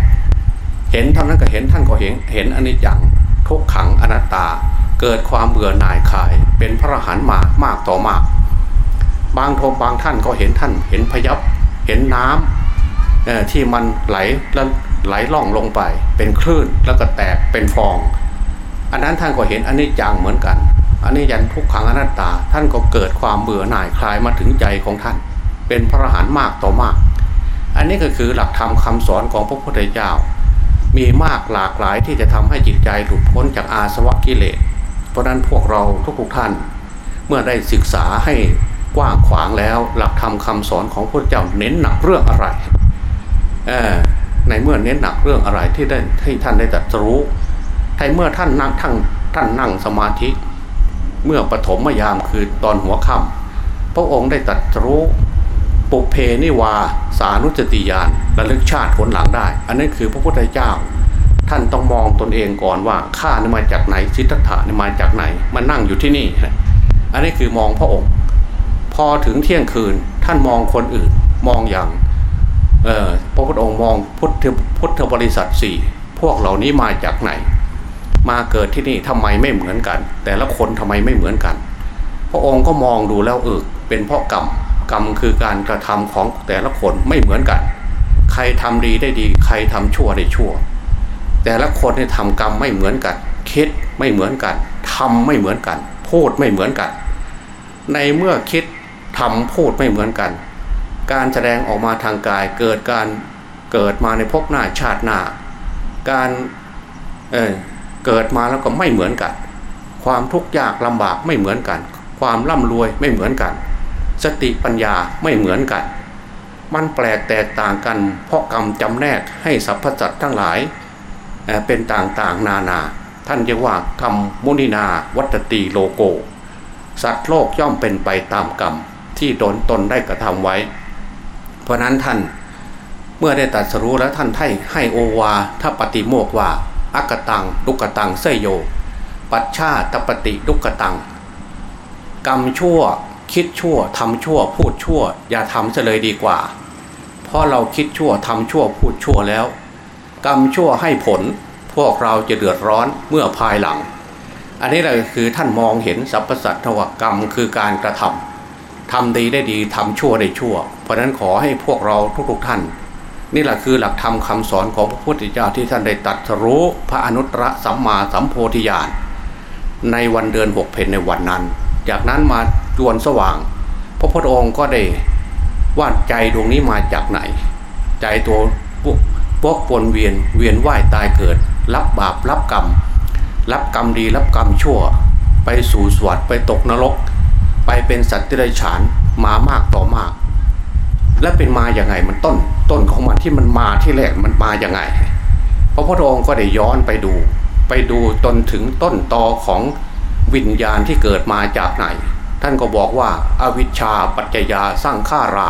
เห็นเท่านั้นก็เห็นท่านก็เห็นเห็นอันนี้จังทุกขังอนัตตา เกิดความเบื่อหน่ายคลาย เป็นพระหันมามากต่อมาก บางทบางท่านก็เห็นท่านเห็นพยับเห็นน้ำที่มันไหลแล้วไหลล่องลงไป เป็นคลื่นแล้วก็แตกเป็นฟอง อันนั้นท่านก็เห็นอันนี้จังเหมือนกันอันนี้ยันทุกขังอนัตตา ท่านก็เกิดความเบื่อหน่ายคลายมาถึงใจของท่าน เป็นพระหานมากต่อมาก อันนี้ก็คือหลักธรรมคาสอนของพระพุทธเจ้า มีมากหลากหลายที่จะทำให้จิตใจหลุดพ้นจากอาสวะกิเลส เพราะนั้นพวกเราทุกๆท่าน เมื่อได้ศึกษาให้กว้างขวางแล้วหลักธรรมคาสอนของพระเจ้าเน้นหนักเรื่องอะไรในเมื่อเน้นหนักเรื่องอะไรที่ได้ให้ท่านได้ตรัสรู้ให้เมื่อท่านนั่งท่านท่านนั่งสมาธิ เมื่อปฐมยามคือตอนหัวค่ำพระองค์ได้ตรัสรู้ ปุเพนิวาสานุจติยานระลึกชาติผลหลังได้ อันนั้คือพระพุทธเจ้า ท่านต้องมองตนเองก่อนว่าข้านี่มาจากไหนสิทธัตถะนี่มาจากไหนมานั่งอยู่ที่นี่ อันนี้คือมองพระองค์พอถึงเที่ยงคืนท่านมองคนอื่นมองอย่างพระพุทธองค์มองพุทธพุทธบริษัทสี่พวกเหล่านี้มาจากไหน มาเกิดที่นี่ทำไมไม่เหมือนกัน แต่ละคนทำไมไม่เหมือนกัน พระองค์ก็มองดูแล้วเออเป็นเพราะกรรม กรรมคือการกระทำของแต่ละคนไม่เหมือนกัน ใครทำดีได้ดี ใครทำชั่วได้ชั่ว แต่ละคนเนี่ยทำกรรมไม่เหมือนกัน คิดไม่เหมือนกันทำไม่เหมือนกัน พูดไม่เหมือนกัน ในเมื่อคิดทำพูดไม่เหมือนกัน การแสดงออกมาทางกายเกิดการเกิดมาในภพหน้าชาติหน้า การเเกิดมาแล้วก็ไม่เหมือนกัน ความทุกข์ยากลำบากไม่เหมือนกัน ความร่ำรวยไม่เหมือนกัน สติปัญญาไม่เหมือนกัน มันแปลกแตกต่างกัน เพราะกรรมจำแนกให้สรรพสัตว์ทั้งหลายเป็นต่างๆนานา ท่านเรียกว่ากรรมมุนินาวัตติโลโก สัตว์โลกย่อมเป็นไปตามกรรมที่โดนตนได้กระทำไว้ เพราะนั้นท่านเมื่อได้ตัดสรู้แล้วท่านให้ให้โอวาถ้าปฏิโมกว่าอักตังลุกตังเสยโย ปัจชาตปฏิลุกตัง กรรมชั่ว คิดชั่วทำชั่ว พูดชั่ว อย่าทำเลยดีกว่า เพราะเราคิดชั่วทำชั่วพูดชั่วแล้ว กรรมชั่วให้ผลพวกเราจะเดือดร้อนเมื่อภายหลัง อันนี้เลยคือท่านมองเห็นสรรพสัตว์ทวกรรมคือการกระทำทำดีได้ดีทำชั่วได้ชั่ว เพราะนั้นขอให้พวกเราทุกๆท่าน นี่แหละคือหลักธรรมคาสอนของพระพุทธเจ้าที่ท่านได้ตัดรู้พระอนุตตรสัมมาสัมโพธิญาณในวันเดือนหกเพนในวันนั้น จากนั้นมา จวนสว่าง พระพุทธองค์ก็ได้ว่าใจดวงนี้มาจากไหน ใจตัวพวกปนเวียนเวียนว่ายตายเกิด รับบาปรับกรรม รับกรรมดีรับกรรมชั่ว ไปสู่สวรรค์ไปตกนรก ไปเป็นสัตว์ที่ได้ฉานมามากต่อมาก และเป็นมาอย่างไงมันต้นต้นของมันที่มันมาที่แรกมันมาอย่างไงพระพุทธองค์ก็ได้ย้อนไปดู ไปดูจนถึงต้นตอของวิญญาณที่เกิดมาจากไหน ท่านก็บอกว่าอาวิชชาปัจจยาสร้างข้ารา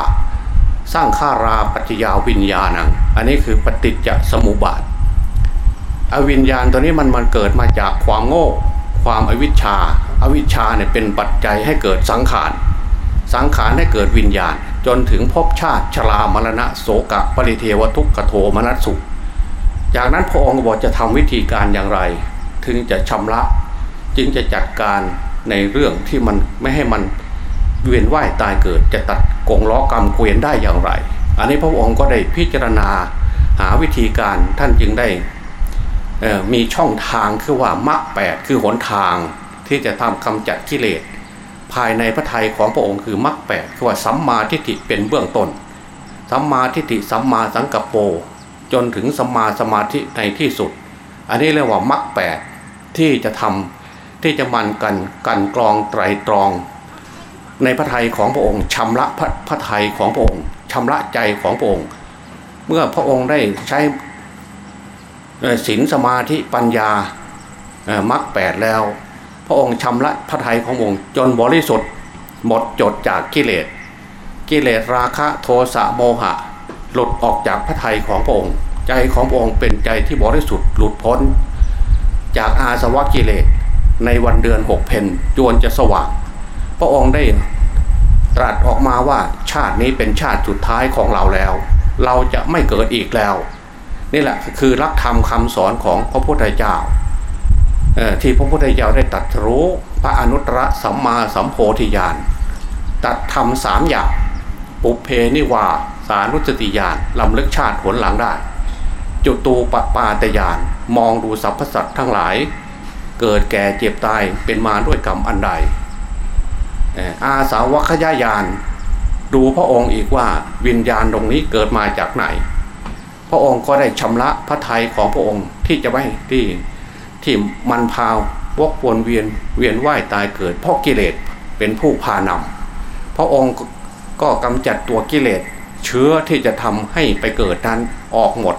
สร้างข้าราปัจจยาวิญญาณัง อันนี้คือปฏิจจสมุปบาท อวิญญาณตัวนี้มันมันเกิดมาจากความโง่ ความอวิชชาอวิชชาเนี่ยเป็นปัจจัยให้เกิดสังขาร สังขารให้เกิดวิญญาณ จนถึงภพชาติชรามรณะโสกะปริเทวทุกขโทมนัสสุ จากนั้นพระองค์บอกจะทำวิธีการอย่างไร ถึงจะชำระ จึงจะจัดการ ในเรื่องที่มันไม่ให้มันเวียนว่ายตายเกิด จะตัดกงล้อกรรมเกวียนได้อย่างไร อันนี้พระองค์ก็ได้พิจารณาหาวิธีการท่านจึงได้มีช่องทางคือว่ามรรคแปดคือหนทางที่จะทำกำจัดกิเลสภายในพระทัยของพระองค์คือมรรคแปดคือว่าสัมมาทิฏฐิเป็นเบื้องต้นสัมมาทิฏฐิสัมมาสังกัปโปจนถึงสัมมาสมาธิในที่สุด อันนี้เรียกว่ามรรคแปดที่จะทำ ที่จะมันกันกันกรองไตรตรอง ในพระทัยของพระองค์ชำระพระพระทัยของพระองค์ชำระใจของพระองค์ เมื่อพระองค์ได้ใช้ศีลสมาธิปัญญามรรคแปดแล้ว พระองค์ชำระพระทัยขององค์จนบริสุทธิ์หมดจดจากกิเลส กิเลสราคะโทสะโมหะ หลุดออกจากพระทัยของพระองค์ ใจของพระองค์เป็นใจที่บริสุทธิ์หลุดพ้น จากอาสวะกิเลส ในวันเดือนหกเพนจวนจะสว่าง พระองค์ได้ตรัสออกมาว่าชาตินี้เป็นชาติสุดท้ายของเราแล้ว เราจะไม่เกิดอีกแล้ว นี่แหละคือรักธรรมคำสอนของพระพุทธเจ้าที่พระพุทธเจ้าได้ตัดรู้พระอนุตตรสัมมาสัมโพธิญาณตัดทำสามอย่างปุเพนิวาสารุสติญาณลำลึกชาติผลหลังได้ จุตูปปาตญาณมองดูสรรพสัตว์ทั้งหลาย เกิดแก่เจ็บตายเป็นมาด้วยกรรมอันใด อาสาวกขยายาน ดูพระองค์อีกว่าวิญญาณตรงนี้เกิดมาจากไหน พระองค์ก็ได้ชำระพระทัยของพระองค์ที่จะไม่ที่ที่มันพาววกวนเวียนเวียนว่ายตายเกิด เพราะกิเลสเป็นผู้พานำพระองค์ก็กำจัดตัวกิเลสเชื้อที่จะทำให้ไปเกิดนั้นออกหมด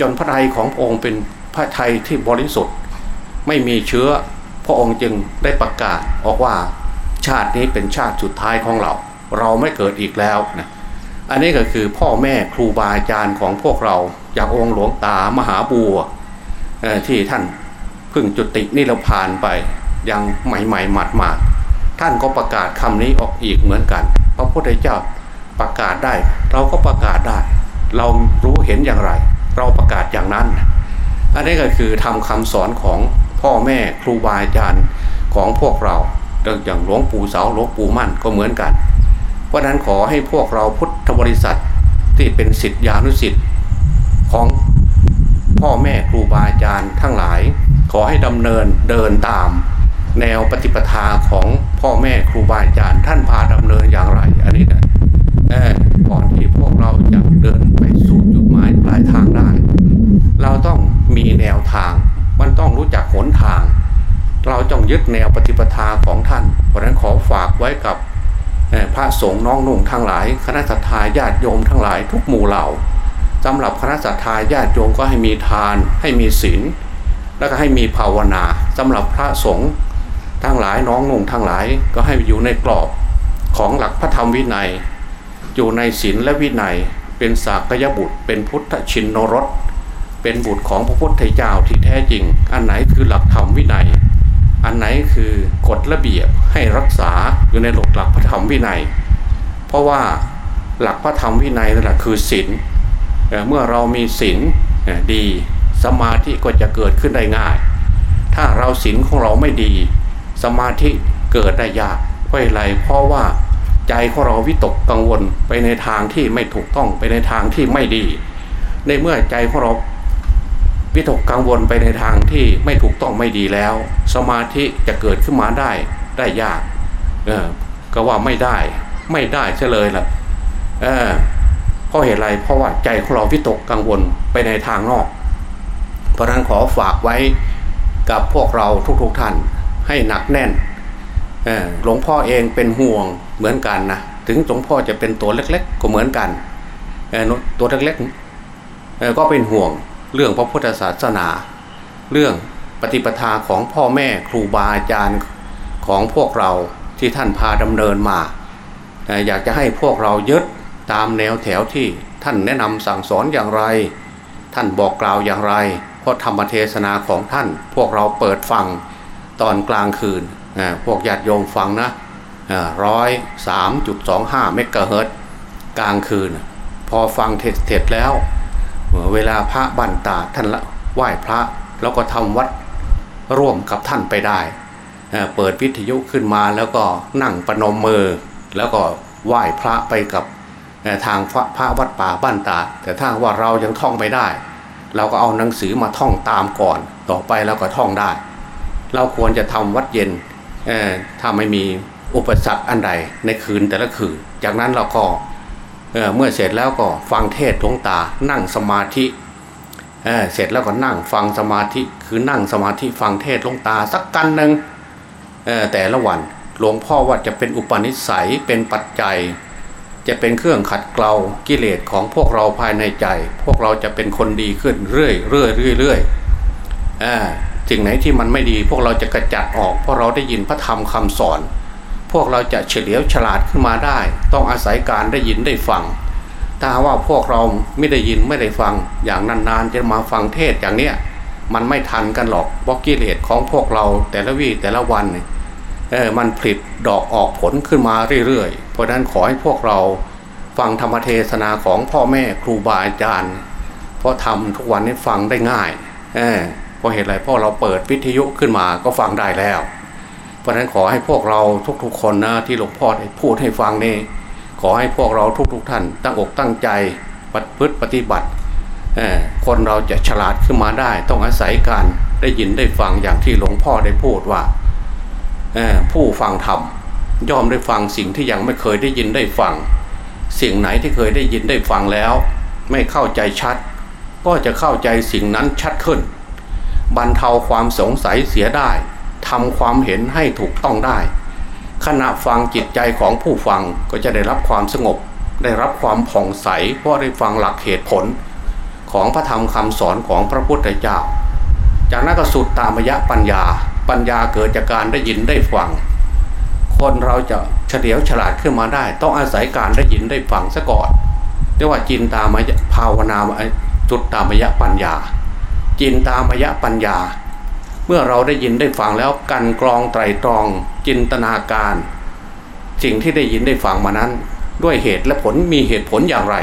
จนพระทัยของพระองค์เป็นพระทัยที่บริสุทธิ์ ไม่มีเชื้อ พระองค์จึงได้ประกาศออกว่าชาตินี้เป็นชาติสุดท้ายของเรา เราไม่เกิดอีกแล้วนะอันนี้ก็คือพ่อแม่ครูบาอาจารย์ของพวกเราจากองค์หลวงตามหาบัวที่ท่านพึ่งจุตินิรพานไปยังใหม่ๆหมัดมาดท่านก็ประกาศคำนี้ออกอีกเหมือนกัน พระพุทธเจ้าประกาศได้ เราก็ประกาศได้ เรารู้เห็นอย่างไร เราประกาศอย่างนั้น อันนี้ก็คือทำคำสอนของ พ่อแม่ครูบาอาจารย์ของพวกเราอย่างหลวงปู่เสาหลวงปู่มั่นก็เหมือนกัน เพราะนั้นขอให้พวกเราพุทธบริษัทที่เป็นสิทธิานุสิทธิ์ของพ่อแม่ครูบาอาจารย์ทั้งหลาย ขอให้ดำเนินเดินตาม แนวปฏิปทาของพ่อแม่ครูบาอาจารย์ ท่านพาดำเนินอย่างไร อันนี้นะก่อนที่พวกเราจะเดินไปสู่จุดหมายปลายทางได้ เราต้องมีแนวทาง มันต้องรู้จักหนทาง เราต้องยึดแนวปฏิปทาของท่าน เพราะนั้นขอฝากไว้กับพระสงฆ์น้องนุ่งทั้งหลาย คณะสัตยาญาติโยมทั้งหลายทุกหมู่เหล่าสำหรับคณะสัตยาญาติโยมก็ให้มีทานให้มีศีลแล้วก็ให้มีภาวนาสำหรับพระสงฆ์ทั้งหลายน้องนุ่งทั้งหลายก็ให้อยู่ในกรอบของหลักพระธรรมวินัย อยู่ในศีลและวินัยเป็นสากยบุตรเป็นพุทธชินนรส เป็นบุตรของพระพุทธเจ้าที่แท้จริง อันไหนคือหลักธรรมวินัย อันไหนคือกฎระเบียบให้รักษาอยู่ในหลักหลักพระธรรมวินัย เพราะว่าหลักพระธรรมวินัยนั่นแหละคือศีลเมื่อเรามีศีลดีสมาธิก็จะเกิดขึ้นได้ง่าย ถ้าเราศีลของเราไม่ดี สมาธิเกิดได้ยากเพราะอะไรเพราะว่าใจของเราวิตกกังวลไปในทางที่ไม่ถูกต้องไปในทางที่ไม่ดี ในเมื่อใจของเรา วิตกกังวลไปในทางที่ไม่ถูกต้องไม่ดีแล้ว สมาธิจะเกิดขึ้นมาได้ได้ยากเออก็ว่าไม่ได้ไม่ได้เฉลยล่ะเออเพราะเหตุไรเพราะว่าใจของเราวิตกกังวลไปในทางนอก เพราะนั้นขอฝากไว้กับพวกเราทุกๆทท่านให้หนักแน่นหลวงพ่อเองเป็นห่วงเหมือนกันนะถึงหลวงพ่อจะเป็นตัวเล็ก ๆ ก็เหมือนกันตัวเล็กๆก็เป็นห่วง เรื่องพระพุทธศาสนา เรื่องปฏิปทาของพ่อแม่ครูบาอาจารย์ของพวกเราที่ท่านพาดำเนินมา อยากจะให้พวกเรายึดตามแนวแถวที่ท่านแนะนำสั่งสอนอย่างไร ท่านบอกกล่าวอย่างไร เพราะธรรมเทศนาของท่าน พวกเราเปิดฟังตอนกลางคืนพวกญาติโยมฟังนะร้อยสามจุดสองห้าเมกะเฮิรตกลางคืน พอฟังเสร็จแล้ว เวลาพระบันตาท่านละไหว้พระแล้วก็ทำวัดร่วมกับท่านไปได้ เปิดวิทยุขึ้นมาแล้วก็นั่งประนมมือ แล้วก็ไหว้พระไปกับทางพระพระวัดป่าบ้านตา แต่ถ้าว่าเรายังท่องไม่ได้ เราก็เอาหนังสือมาท่องตามก่อน ต่อไปเราก็ท่องได้ เราควรจะทำวัดเย็นถ้าไม่มีอุปสรรคอันใดในคืนแต่ละคืน จากนั้นเราก็ เเมื่อเสร็จแล้วก็ฟังเทศหลวงตา นั่งสมาธิเเสร็จแล้วก็นั่งฟังสมาธิคือนั่งสมาธิฟังเทศหลวงตาสักกันหนึ่งแต่ละวันหลวงพ่อว่าจะเป็นอุปนิสัยเป็นปัจจัย จะเป็นเครื่องขัดเกลากิเลสของพวกเราภายในใจ พวกเราจะเป็นคนดีขึ้นเรื่อยเรื่อยเรื่อยเรื่อยสิ่งไหนที่มันไม่ดีพวกเราจะกระจัดออกเพราะเราได้ยินพระธรรมคำสอน พวกเราจะเฉลียวฉลาดขึ้นมาได้ ต้องอาศัยการได้ยินได้ฟัง ถ้าว่าพวกเราไม่ได้ยินไม่ได้ฟัง อย่างนานๆจะมาฟังเทศอย่างเนี้ยมันไม่ทันกันหรอกเพราะกิเลสของพวกเราแต่ละวี่แต่ละวันเออมันผลิตดอกออกผลขึ้นมาเรื่อยๆ เพราะนั้นขอให้พวกเราฟังธรรมเทศนาของพ่อแม่ครูบาอาจารย์ เพราะทำทุกวันนี้ฟังได้ง่ายเออเพราะเหตุไรเพราะเราเปิดวิทยุขึ้นมาก็ฟังได้แล้ว เพราะฉะนั้นขอให้พวกเราทุกๆคนนะที่หลวงพ่อได้พูดให้ฟังนี่ขอให้พวกเราทุกๆท่าน ตั้งอกตั้งใจปฏิพฤติปฏิบัติคนเราจะฉลาดขึ้นมาได้ ต้องอาศัยการได้ยินได้ฟังอย่างที่หลวงพ่อได้พูดว่าผู้ฟังธรรมย่อมได้ฟังสิ่งที่ยังไม่เคยได้ยินได้ฟัง สิ่งไหนที่เคยได้ยินได้ฟังแล้ว ไม่เข้าใจชัด ก็จะเข้าใจสิ่งนั้นชัดขึ้น บรรเทาความสงสัยเสียได้ ทำความเห็นให้ถูกต้องได้ ขณะฟังจิตใจของผู้ฟังก็จะได้รับความสงบ ได้รับความผ่องใสเพราะได้ฟังหลักเหตุผล ของพระธรรมคำสอนของพระพุทธเจ้า จากนั้นก็สุดตามยะปัญญา ปัญญาเกิดจากการได้ยินได้ฟัง คนเราจะเฉลียวฉลาดขึ้นมาได้ ต้องอาศัยการได้ยินได้ฟังซะก่อนเรียกว่าจินตามยภาวนาจุดตามยะปัญญา จินตามยะปัญญา มื่อเราได้ยินได้ฟังแล้วกันกรองไตรตรองจินตนาการ สิ่งที่ได้ยินได้ฟังมานั้น ด้วยเหตุและผลมีเหตุผลอย่างไร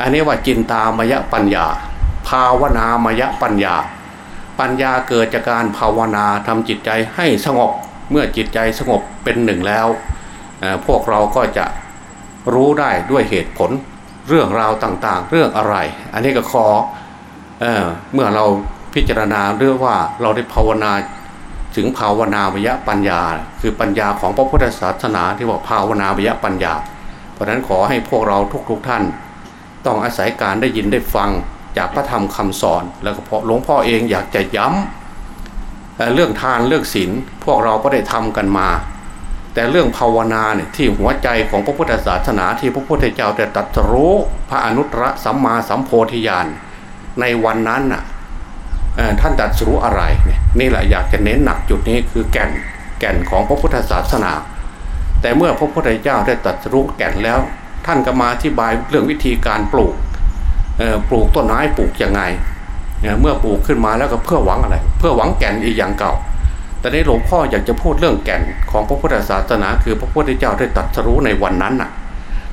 อันนี้ว่าจินตามยะปัญญา ภาวนามยะปัญญา ปัญญาเกิดจากการภาวนาทำจิตใจให้สงบเมื่อจิตใจสงบเป็นหนึ่งแล้ว พวกเราก็จะรู้ได้ด้วยเหตุผลเรื่องราวต่างๆ เรื่องอะไร อันนี้ก็ขอเอเมื่อเรา พิจารณาเรื่องว่าเราได้ภาวนาถึงภาวนาวิยะปัญญา คือปัญญาของพระพุทธศาสนาที่บอกภาวนาวิยะปัญญา เพราะฉะนั้นขอให้พวกเราทุกๆทท่าน ต้องอาศัยการได้ยินได้ฟังจากพระธรรมคำสอน แล้วก็หลวงพ่อเองอยากจะย้ำเรื่องทานเรื่องศีลพวกเราก็ได้ทำกันมา แต่เรื่องภาวนาเนี่ยที่หัวใจของพระพุทธศาสนาที่พระพุทธเจ้าได้ตรัสรู้พระอนุตตรสัมมาสัมโพธิญาณในวันนั้นน่ะ ท่านตรัสรู้อะไรเนี่ยนี่แหละอยากจะเน้นหนักจุดนี้คือแก่นแก่นของพระพุทธศาสนา แต่เมื่อพระพุทธเจ้าได้ตรัสรู้แก่นแล้ว ท่านก็มาอธิบายเรื่องวิธีการปลูกปลูกต้นไม้ปลูกยังไงเมื่อปลูกขึ้นมาแล้วก็เพื่อหวังอะไร เพื่อหวังแก่นอีกอย่างเก่า แต่ในหลวงพ่ออยากจะพูดเรื่องแก่นของพระพุทธศาสนา คือพระพุทธเจ้าได้ตรัสรู้ในวันนั้นน่ะ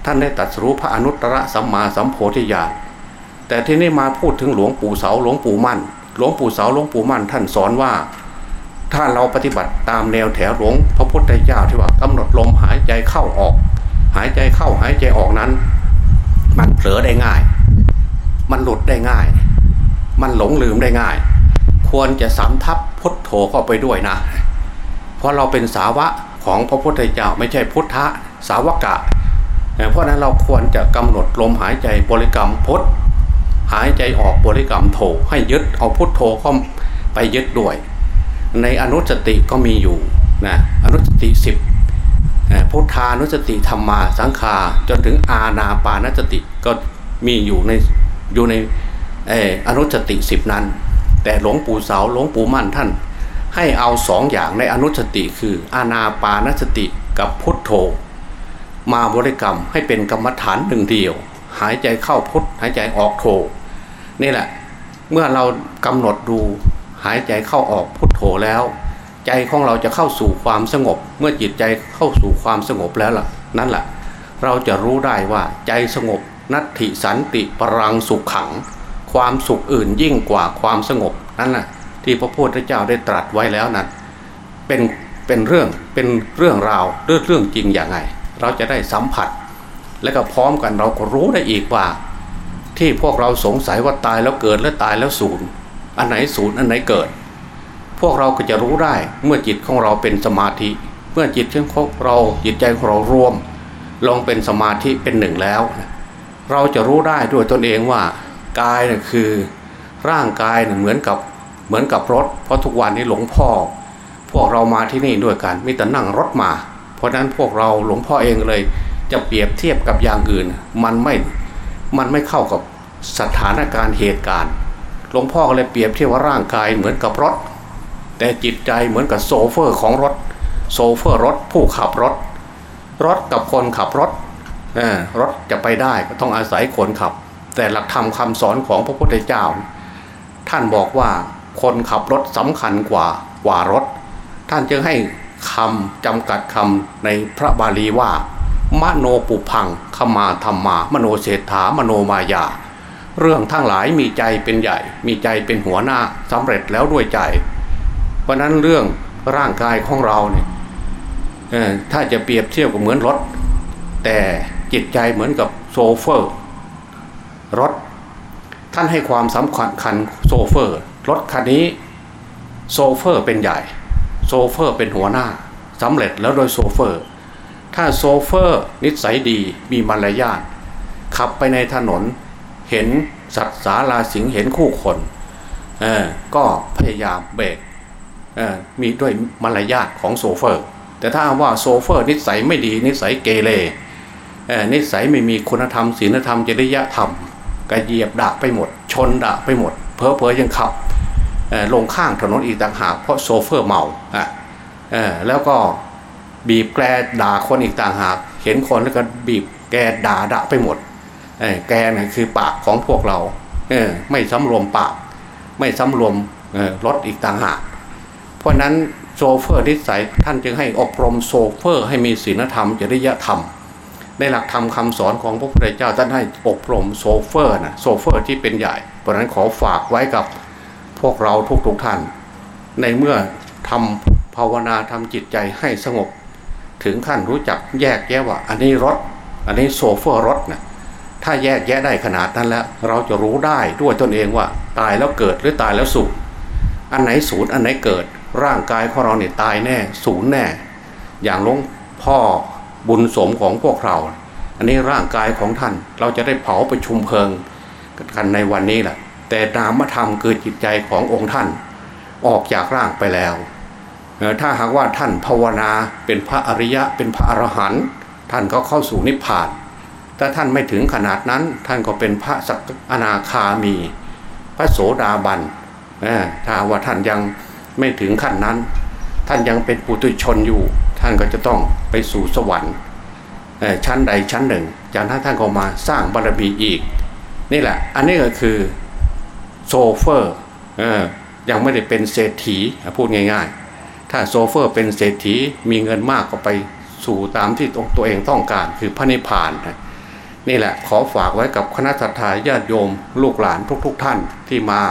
ท่านได้ตรัสรู้พระอนุตตรสัมมาสัมโพธิญาณแต่ที่นี่มาพูดถึงหลวงปู่เสาหลวงปู่มั่น หลวงปู่เสาหลวงปู่มั่นท่านสอนว่า ถ้าเราปฏิบัติตามแนวแถวหลวงพระพุทธเจ้าที่ว่ากำหนดลมหายใจเข้าออก หายใจเข้าหายใจออกนั้น มันเผลอได้ง่าย มันหลุดได้ง่าย มันหลงลืมได้ง่าย ควรจะสำทับพุทโธเข้าไปด้วยนะ เพราะเราเป็นสาวะของพระพุทธเจ้าไม่ใช่พุทธะสาวกะ เพราะนั้นเราควรจะกำหนดลมหายใจบริกรรมพุท หายใจออกบริกรรมโธให้ยึดเอาพุทโธเข้าไปยึดด้วย ในอนุสติก็มีอยู่นะอนุสติสิบพุทธานุสติธรรมาสังคาจนถึงอาณาปานสติก็มีอยู่ในอยู่ในอนุสติสิบนั้น แต่หลวงปู่เสาหลวงปู่มั่นท่าน ให้เอาสองอย่างในอนุสติคืออานาปานสติกับพุทโธ มาบริกรรมให้เป็นกรรมฐานหนึ่งเดียว หายใจเข้าพุทหายใจออกโธ นี่แหละ เมื่อเรากำหนดดูหายใจเข้าออกพุทโธแล้ว ใจของเราจะเข้าสู่ความสงบ เมื่อจิตใจเข้าสู่ความสงบแล้วล่ะ นั่นแหละเราจะรู้ได้ว่าใจสงบนัตถิสันติปรังสุขขัง ความสุขอื่นยิ่งกว่าความสงบนั่นแหละที่พระพุทธเจ้าได้ตรัสไว้แล้วนั้นเป็นเป็นเรื่องเป็นเรื่องราวเรื่องเรื่องจริงอย่างไง เราจะได้สัมผัส และก็พร้อมกันเราก็รู้ได้อีกว่า ที่พวกเราสงสัยว่าตายแล้วเกิดและตายแล้วสูญอันไหนสูญอันไหนเกิด พวกเราก็จะรู้ได้เมื่อจิตของเราเป็นสมาธิ เมื่อจิตของเราจิตใจของเรารวม ลงเป็นสมาธิเป็นหนึ่งแล้ว เราจะรู้ได้ด้วยตนเองว่ากายน่ยคือร่างกายเนี่ยเหมือนกับเหมือนกับรถ เพราะทุกวันนี้หลวงพ่อ พวกเรามาที่นี่ด้วยกันมีแต่นั่งรถมา เพราะนั้นพวกเราหลวงพ่อเองเลย จะเปรียบเทียบกับอย่างอื่น มันไม่มันไม่เข้ากับ สถานการณ์เหตุการณ์หลวงพ่อก็เลยเปรียบเทียบว่าร่างกายเหมือนกับรถ แต่จิตใจเหมือนกับโซเฟอร์ของรถ โซเฟอร์รถผู้ขับรถ รถกับคนขับรถรถจะไปได้ก็ต้องอาศัยคนขับ แต่หลักธรรมคาสอนของพระพุทธเจ้า ท่านบอกว่าคนขับรถสำคัญกว่ากว่ารถ ท่านจึงให้คำจำกัดคำในพระบาลีว่ามโนปุพังขมาธรรมามโนเศรษฐามโนมายา เรื่องทั้งหลายมีใจเป็นใหญ่ มีใจเป็นหัวหน้าสำเร็จแล้วด้วยใจ เพราะนั้นเรื่องร่างกายของเราเนี่ยถ้าจะเปรียบเทียบกับเหมือนรถ แต่จิตใจเหมือนกับโชเฟอร์ รถ ท่านให้ความสำคัญกับโชเฟอร์ รถคันนี้โชเฟอร์เป็นใหญ่ โชเฟอร์เป็นหัวหน้าสำเร็จแล้วโดยโชเฟอร์ ถ้าโชเฟอร์นิสัยดีมีมารยาทขับไปในถนน เห็นสัตว์สาราสิงห์เห็นผู้คนก็พยายามเบรกมีด้วยมารยาทของโชเฟอร์ แต่ถ้าว่าโชเฟอร์นิสัยไม่ดีนิสัยเกเรนิสัยไม่มีคุณธรรมศีลธรรมจริยธรรมกระเหยียบด่าไปหมด ชนดะไปหมด เผลอเผลอยังขับลงข้างถนนอีกต่างหากเพราะโชเฟอร์เมาอะแล้วก็บีบแตรด่าคนอีกต่างหาก เห็นคนแล้วก็บีบแตรด่าด่าไปหมด แตรนี่คือปากของพวกเราไม่สำรวมปาก ไม่สำรวมรถอีกต่างหาก เพราะนั้นโซเฟอร์นิสัยท่านจึงให้อบรมโชเฟอร์ ให้มีศีลธรรมจริยธรรม ในหลักธรรมคำสอนของพระพุทธเจ้าท่านให้อบรมโชเฟอร์นะโชเฟอร์ที่เป็นใหญ่ เพราะนั้นขอฝากไว้กับพวกเราทุกๆทท่าน ในเมื่อทำภาวนาทำจิตใจให้สงบ ถึงขั้นรู้จักแยกแยะว่า อันนี้รถ อันนี้โซเฟอร์รถนะ ถ้าแยกแยะได้ขนาดนั้นแล้ว เราจะรู้ได้ด้วยตนเองว่า ตายแล้วเกิดหรือตายแล้วสูญอันไหนสูญอันไหนเกิด ร่างกายของเราเนี่ยตายแน่สูญแน่ อย่างหลวงพ่อบุญสมของพวกเรา อันนี้ร่างกายของท่านเราจะได้เผาไปชุมเพลิงกันในวันนี้แหละแต่นามธรรมคือจิตใจขององค์ท่าน ออกจากร่างไปแล้ว ถ้าหากว่าท่านภาวนาเป็นพระอริยะเป็นพระอรหันต์ท่านก็เข้าสู่นิพพาน ถ้าท่านไม่ถึงขนาดนั้นท่านก็เป็นพระสักอนาคามี พระโสดาบันถ้าว่าท่านยังไม่ถึงขั้นนั้น ท่านยังเป็นปุถุชนอยู่ ท่านก็จะต้องไปสู่สวรรค์ชั้นใดชั้นหนึ่ง จากนั้นท่านก็มาสร้างบารมีอีก นี่แหละ อันนี้ก็คือโซเฟอร์ยังไม่ได้เป็นเศรษฐีพูดง่าย ๆ ถ้าโซเฟอร์เป็นเศรษฐีมีเงินมากก็ไปสู่ตามที่ตัวเองต้องการคือพระนิพพานนี่ นี่แหละขอฝากไว้กับคณะสัตยาญาติโยมลูกหลานทุกๆทท่านที่มา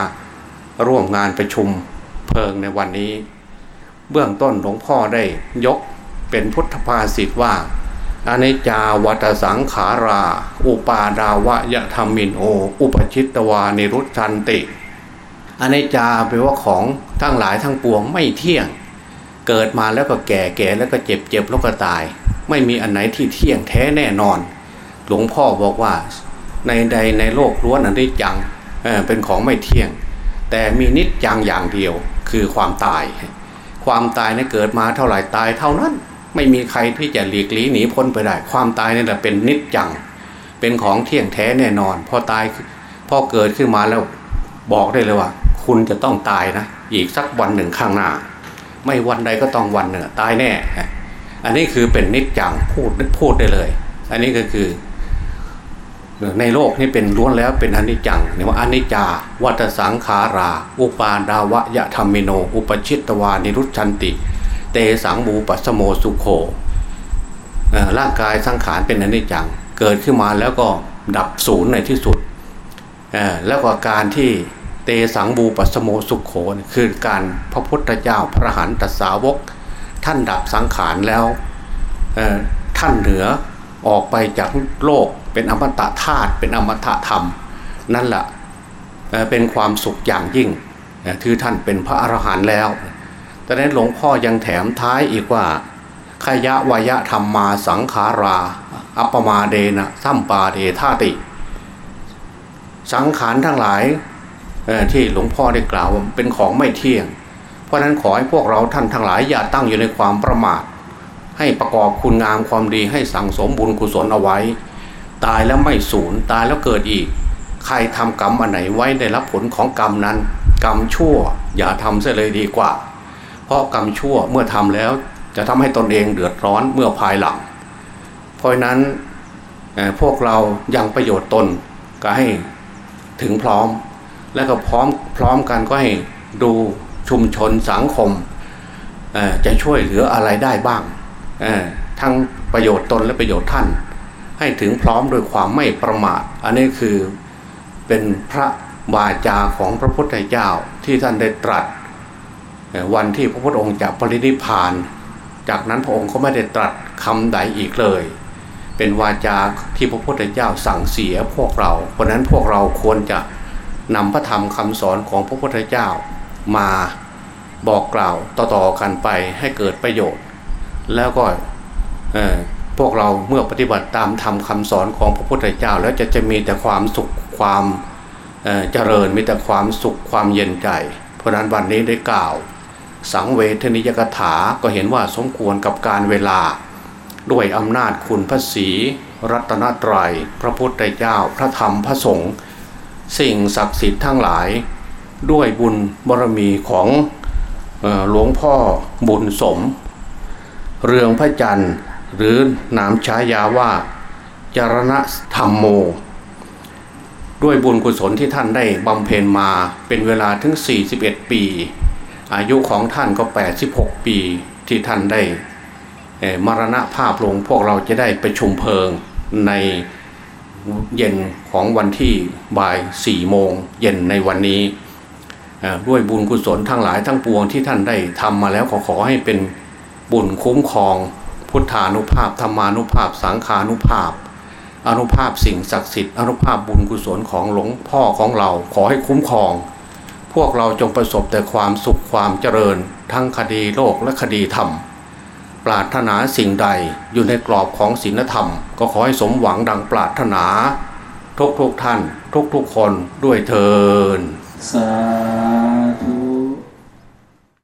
ร่วมงานประชุมเพลิงในวันนี้ เบื้องต้นหลวงพ่อได้ยกเป็นพุทธภาษิตว่าอนิจจาวัตสังขารา อุปาดาวะยะธรรมินโอ อุปชิตตวานิรุชันติอนิจจาแปลว่าของทั้งหลายทั้งปวงไม่เที่ยง เกิดมาแล้วก็แก่แก่แล้วก็เจ็บเจ็บแล้วก็ตาย ไม่มีอันไหนที่เที่ยงแท้แน่นอน หลวงพ่อบอกว่าในใดในโลกล้วนอันนี้จังเเป็นของไม่เที่ยง แต่มีนิจจังอย่างเดียวคือความตาย ความตายเนี่ยเกิดมาเท่าไหร่ตายเท่านั้น ไม่มีใครที่จะหลีกลี่หนีพ้นไปได้ ความตายนี่แหละเป็นนิจจัง เป็นของเที่ยงแท้แน่นอน พอตายพอเกิดขึ้นมาแล้วบอกได้เลยว่า คุณจะต้องตายนะ อีกสักวันหนึ่งข้างหน้า ไม่วันใดก็ต้องวันหนึ่งตายแน่ อันนี้คือเป็นนิจจังพูดพูดได้เลย อันนี้ก็คือ ในโลกนี้เป็นล้วนแล้วเป็นอนิจจังเนี่ยว่าอนิจจาวัตสังขารา อุปาดาวะยะธรรมิโน อุปชิตตวานิรุชันติ เตสังมูปัสโมสุโขร่างกายสังขารเป็นอนิจจัง เกิดขึ้นมาแล้วก็ดับศูนย์ในที่สุด แล้วก็การที่เตสังบูปัสโมสุขโขคือการพระพุทธเจ้าพระหันตสาวก ท่านดับสังขารแล้วท่านเหนือออกไปจากโลก เป็นอมตะธาตุเป็นอมตะธรรม นั่นแหละเป็นความสุขอย่างยิ่งคือท่านเป็นพระอรหันต์แล้วแต่นั้นหลวงพ่อยังแถมท้ายอีกว่าขยะวยะธรรมมาสังขารา อัปมาเดนะสัมปาเดธาติ สังขารทั้งหลายที่หลวงพ่อได้กล่าวเป็นของไม่เที่ยง เพราะนั้นขอให้พวกเราท่านทั้งหลายอย่าตั้งอยู่ในความประมาท ให้ประกอบคุณงามความดีให้สั่งสมบุญกุศลเอาไว้ ตายแล้วไม่สูญตายแล้วเกิดอีก ใครทำกรรมอันไหนไว้ได้รับผลของกรรมนั้น กรรมชั่วอย่าทำเสียเลยดีกว่า เพราะกรรมชั่วเมื่อทำแล้วจะทำให้ตนเองเดือดร้อนเมื่อภายหลัง เพราะนั้นพวกเรายังประโยชน์ตนก็ให้ถึงพร้อม และก็พร้อมพร้อมกันก็ให้ดูชุมชนสังคมจะช่วยเหลืออะไรได้บ้างทั้งประโยชน์ตนและประโยชน์ท่าน ให้ถึงพร้อมโดยความไม่ประมาท อันนี้คือเป็นพระบาจาของพระพุทธเจ้าที่ท่านได้ตรัส วันที่พระพุทธองค์จะปรินิพาน จากนั้นพระองค์ก็ไม่ได้ตรัสคำใดอีกเลย เป็นวาจาที่พระพุทธเจ้าสั่งเสียพวกเรา เพราะนั้นพวกเราควรจะนำพระธรรมคำสอนของพระพุทธเจ้ามาบอกกล่าวต่อๆกันไปให้เกิดประโยชน์ แล้วก็ พวกเราเมื่อปฏิบัติตามธรรมคาสอนของพระพุทธเจ้า แล้วจะจะมีแต่ความสุขความเจริญมีแต่ความสุขความเย็นใจ เพราะนั้นวันนี้ได้กล่าว สังเวทนิยกถาก็เห็นว่าสมควรกับการเวลา ด้วยอำนาจคุณพระศีรัตนตรยัย พระพุทธเจ้าพระธรรมพระสงฆ์สิ่งศักดิ์สิทธิ์ทั้งหลาย ด้วยบุญบารมีของหลวงพ่อบุญสม เรืองพระจันทร์ หรือนามฉายาว่าจารณธรรมโม ด้วยบุญกุศลที่ท่านได้บำเพ็ญมาเป็นเวลาถึง 41 ปี อายุของท่านก็ 86 ปีที่ท่านได้มรณะภาพลงพวกเราจะได้ไปชุมเพลิงในเย็นของวันที่บ่ายสี่โมงเย็นในวันนี้ ด้วยบุญกุศลทั้งหลายทั้งปวงที่ท่านได้ทำมาแล้วขอขอให้เป็นบุญคุ้มครอง พุทธานุภาพธรรมานุภาพ สังขานุภาพ อนุภาพสิ่งศักดิ์สิทธิ์อนุภาพบุญกุศลของหลวงพ่อของเราขอให้คุ้มครอง พวกเราจงประสบแต่ความสุขความเจริญ ทั้งคดีโลกและคดีธรรม ปรารถนาสิ่งใดอยู่ในกรอบของศีลธรรม ก็ขอให้สมหวังดังปรารถนา ทุกทุกท่าน ทุกทุกคนด้วยเทอสา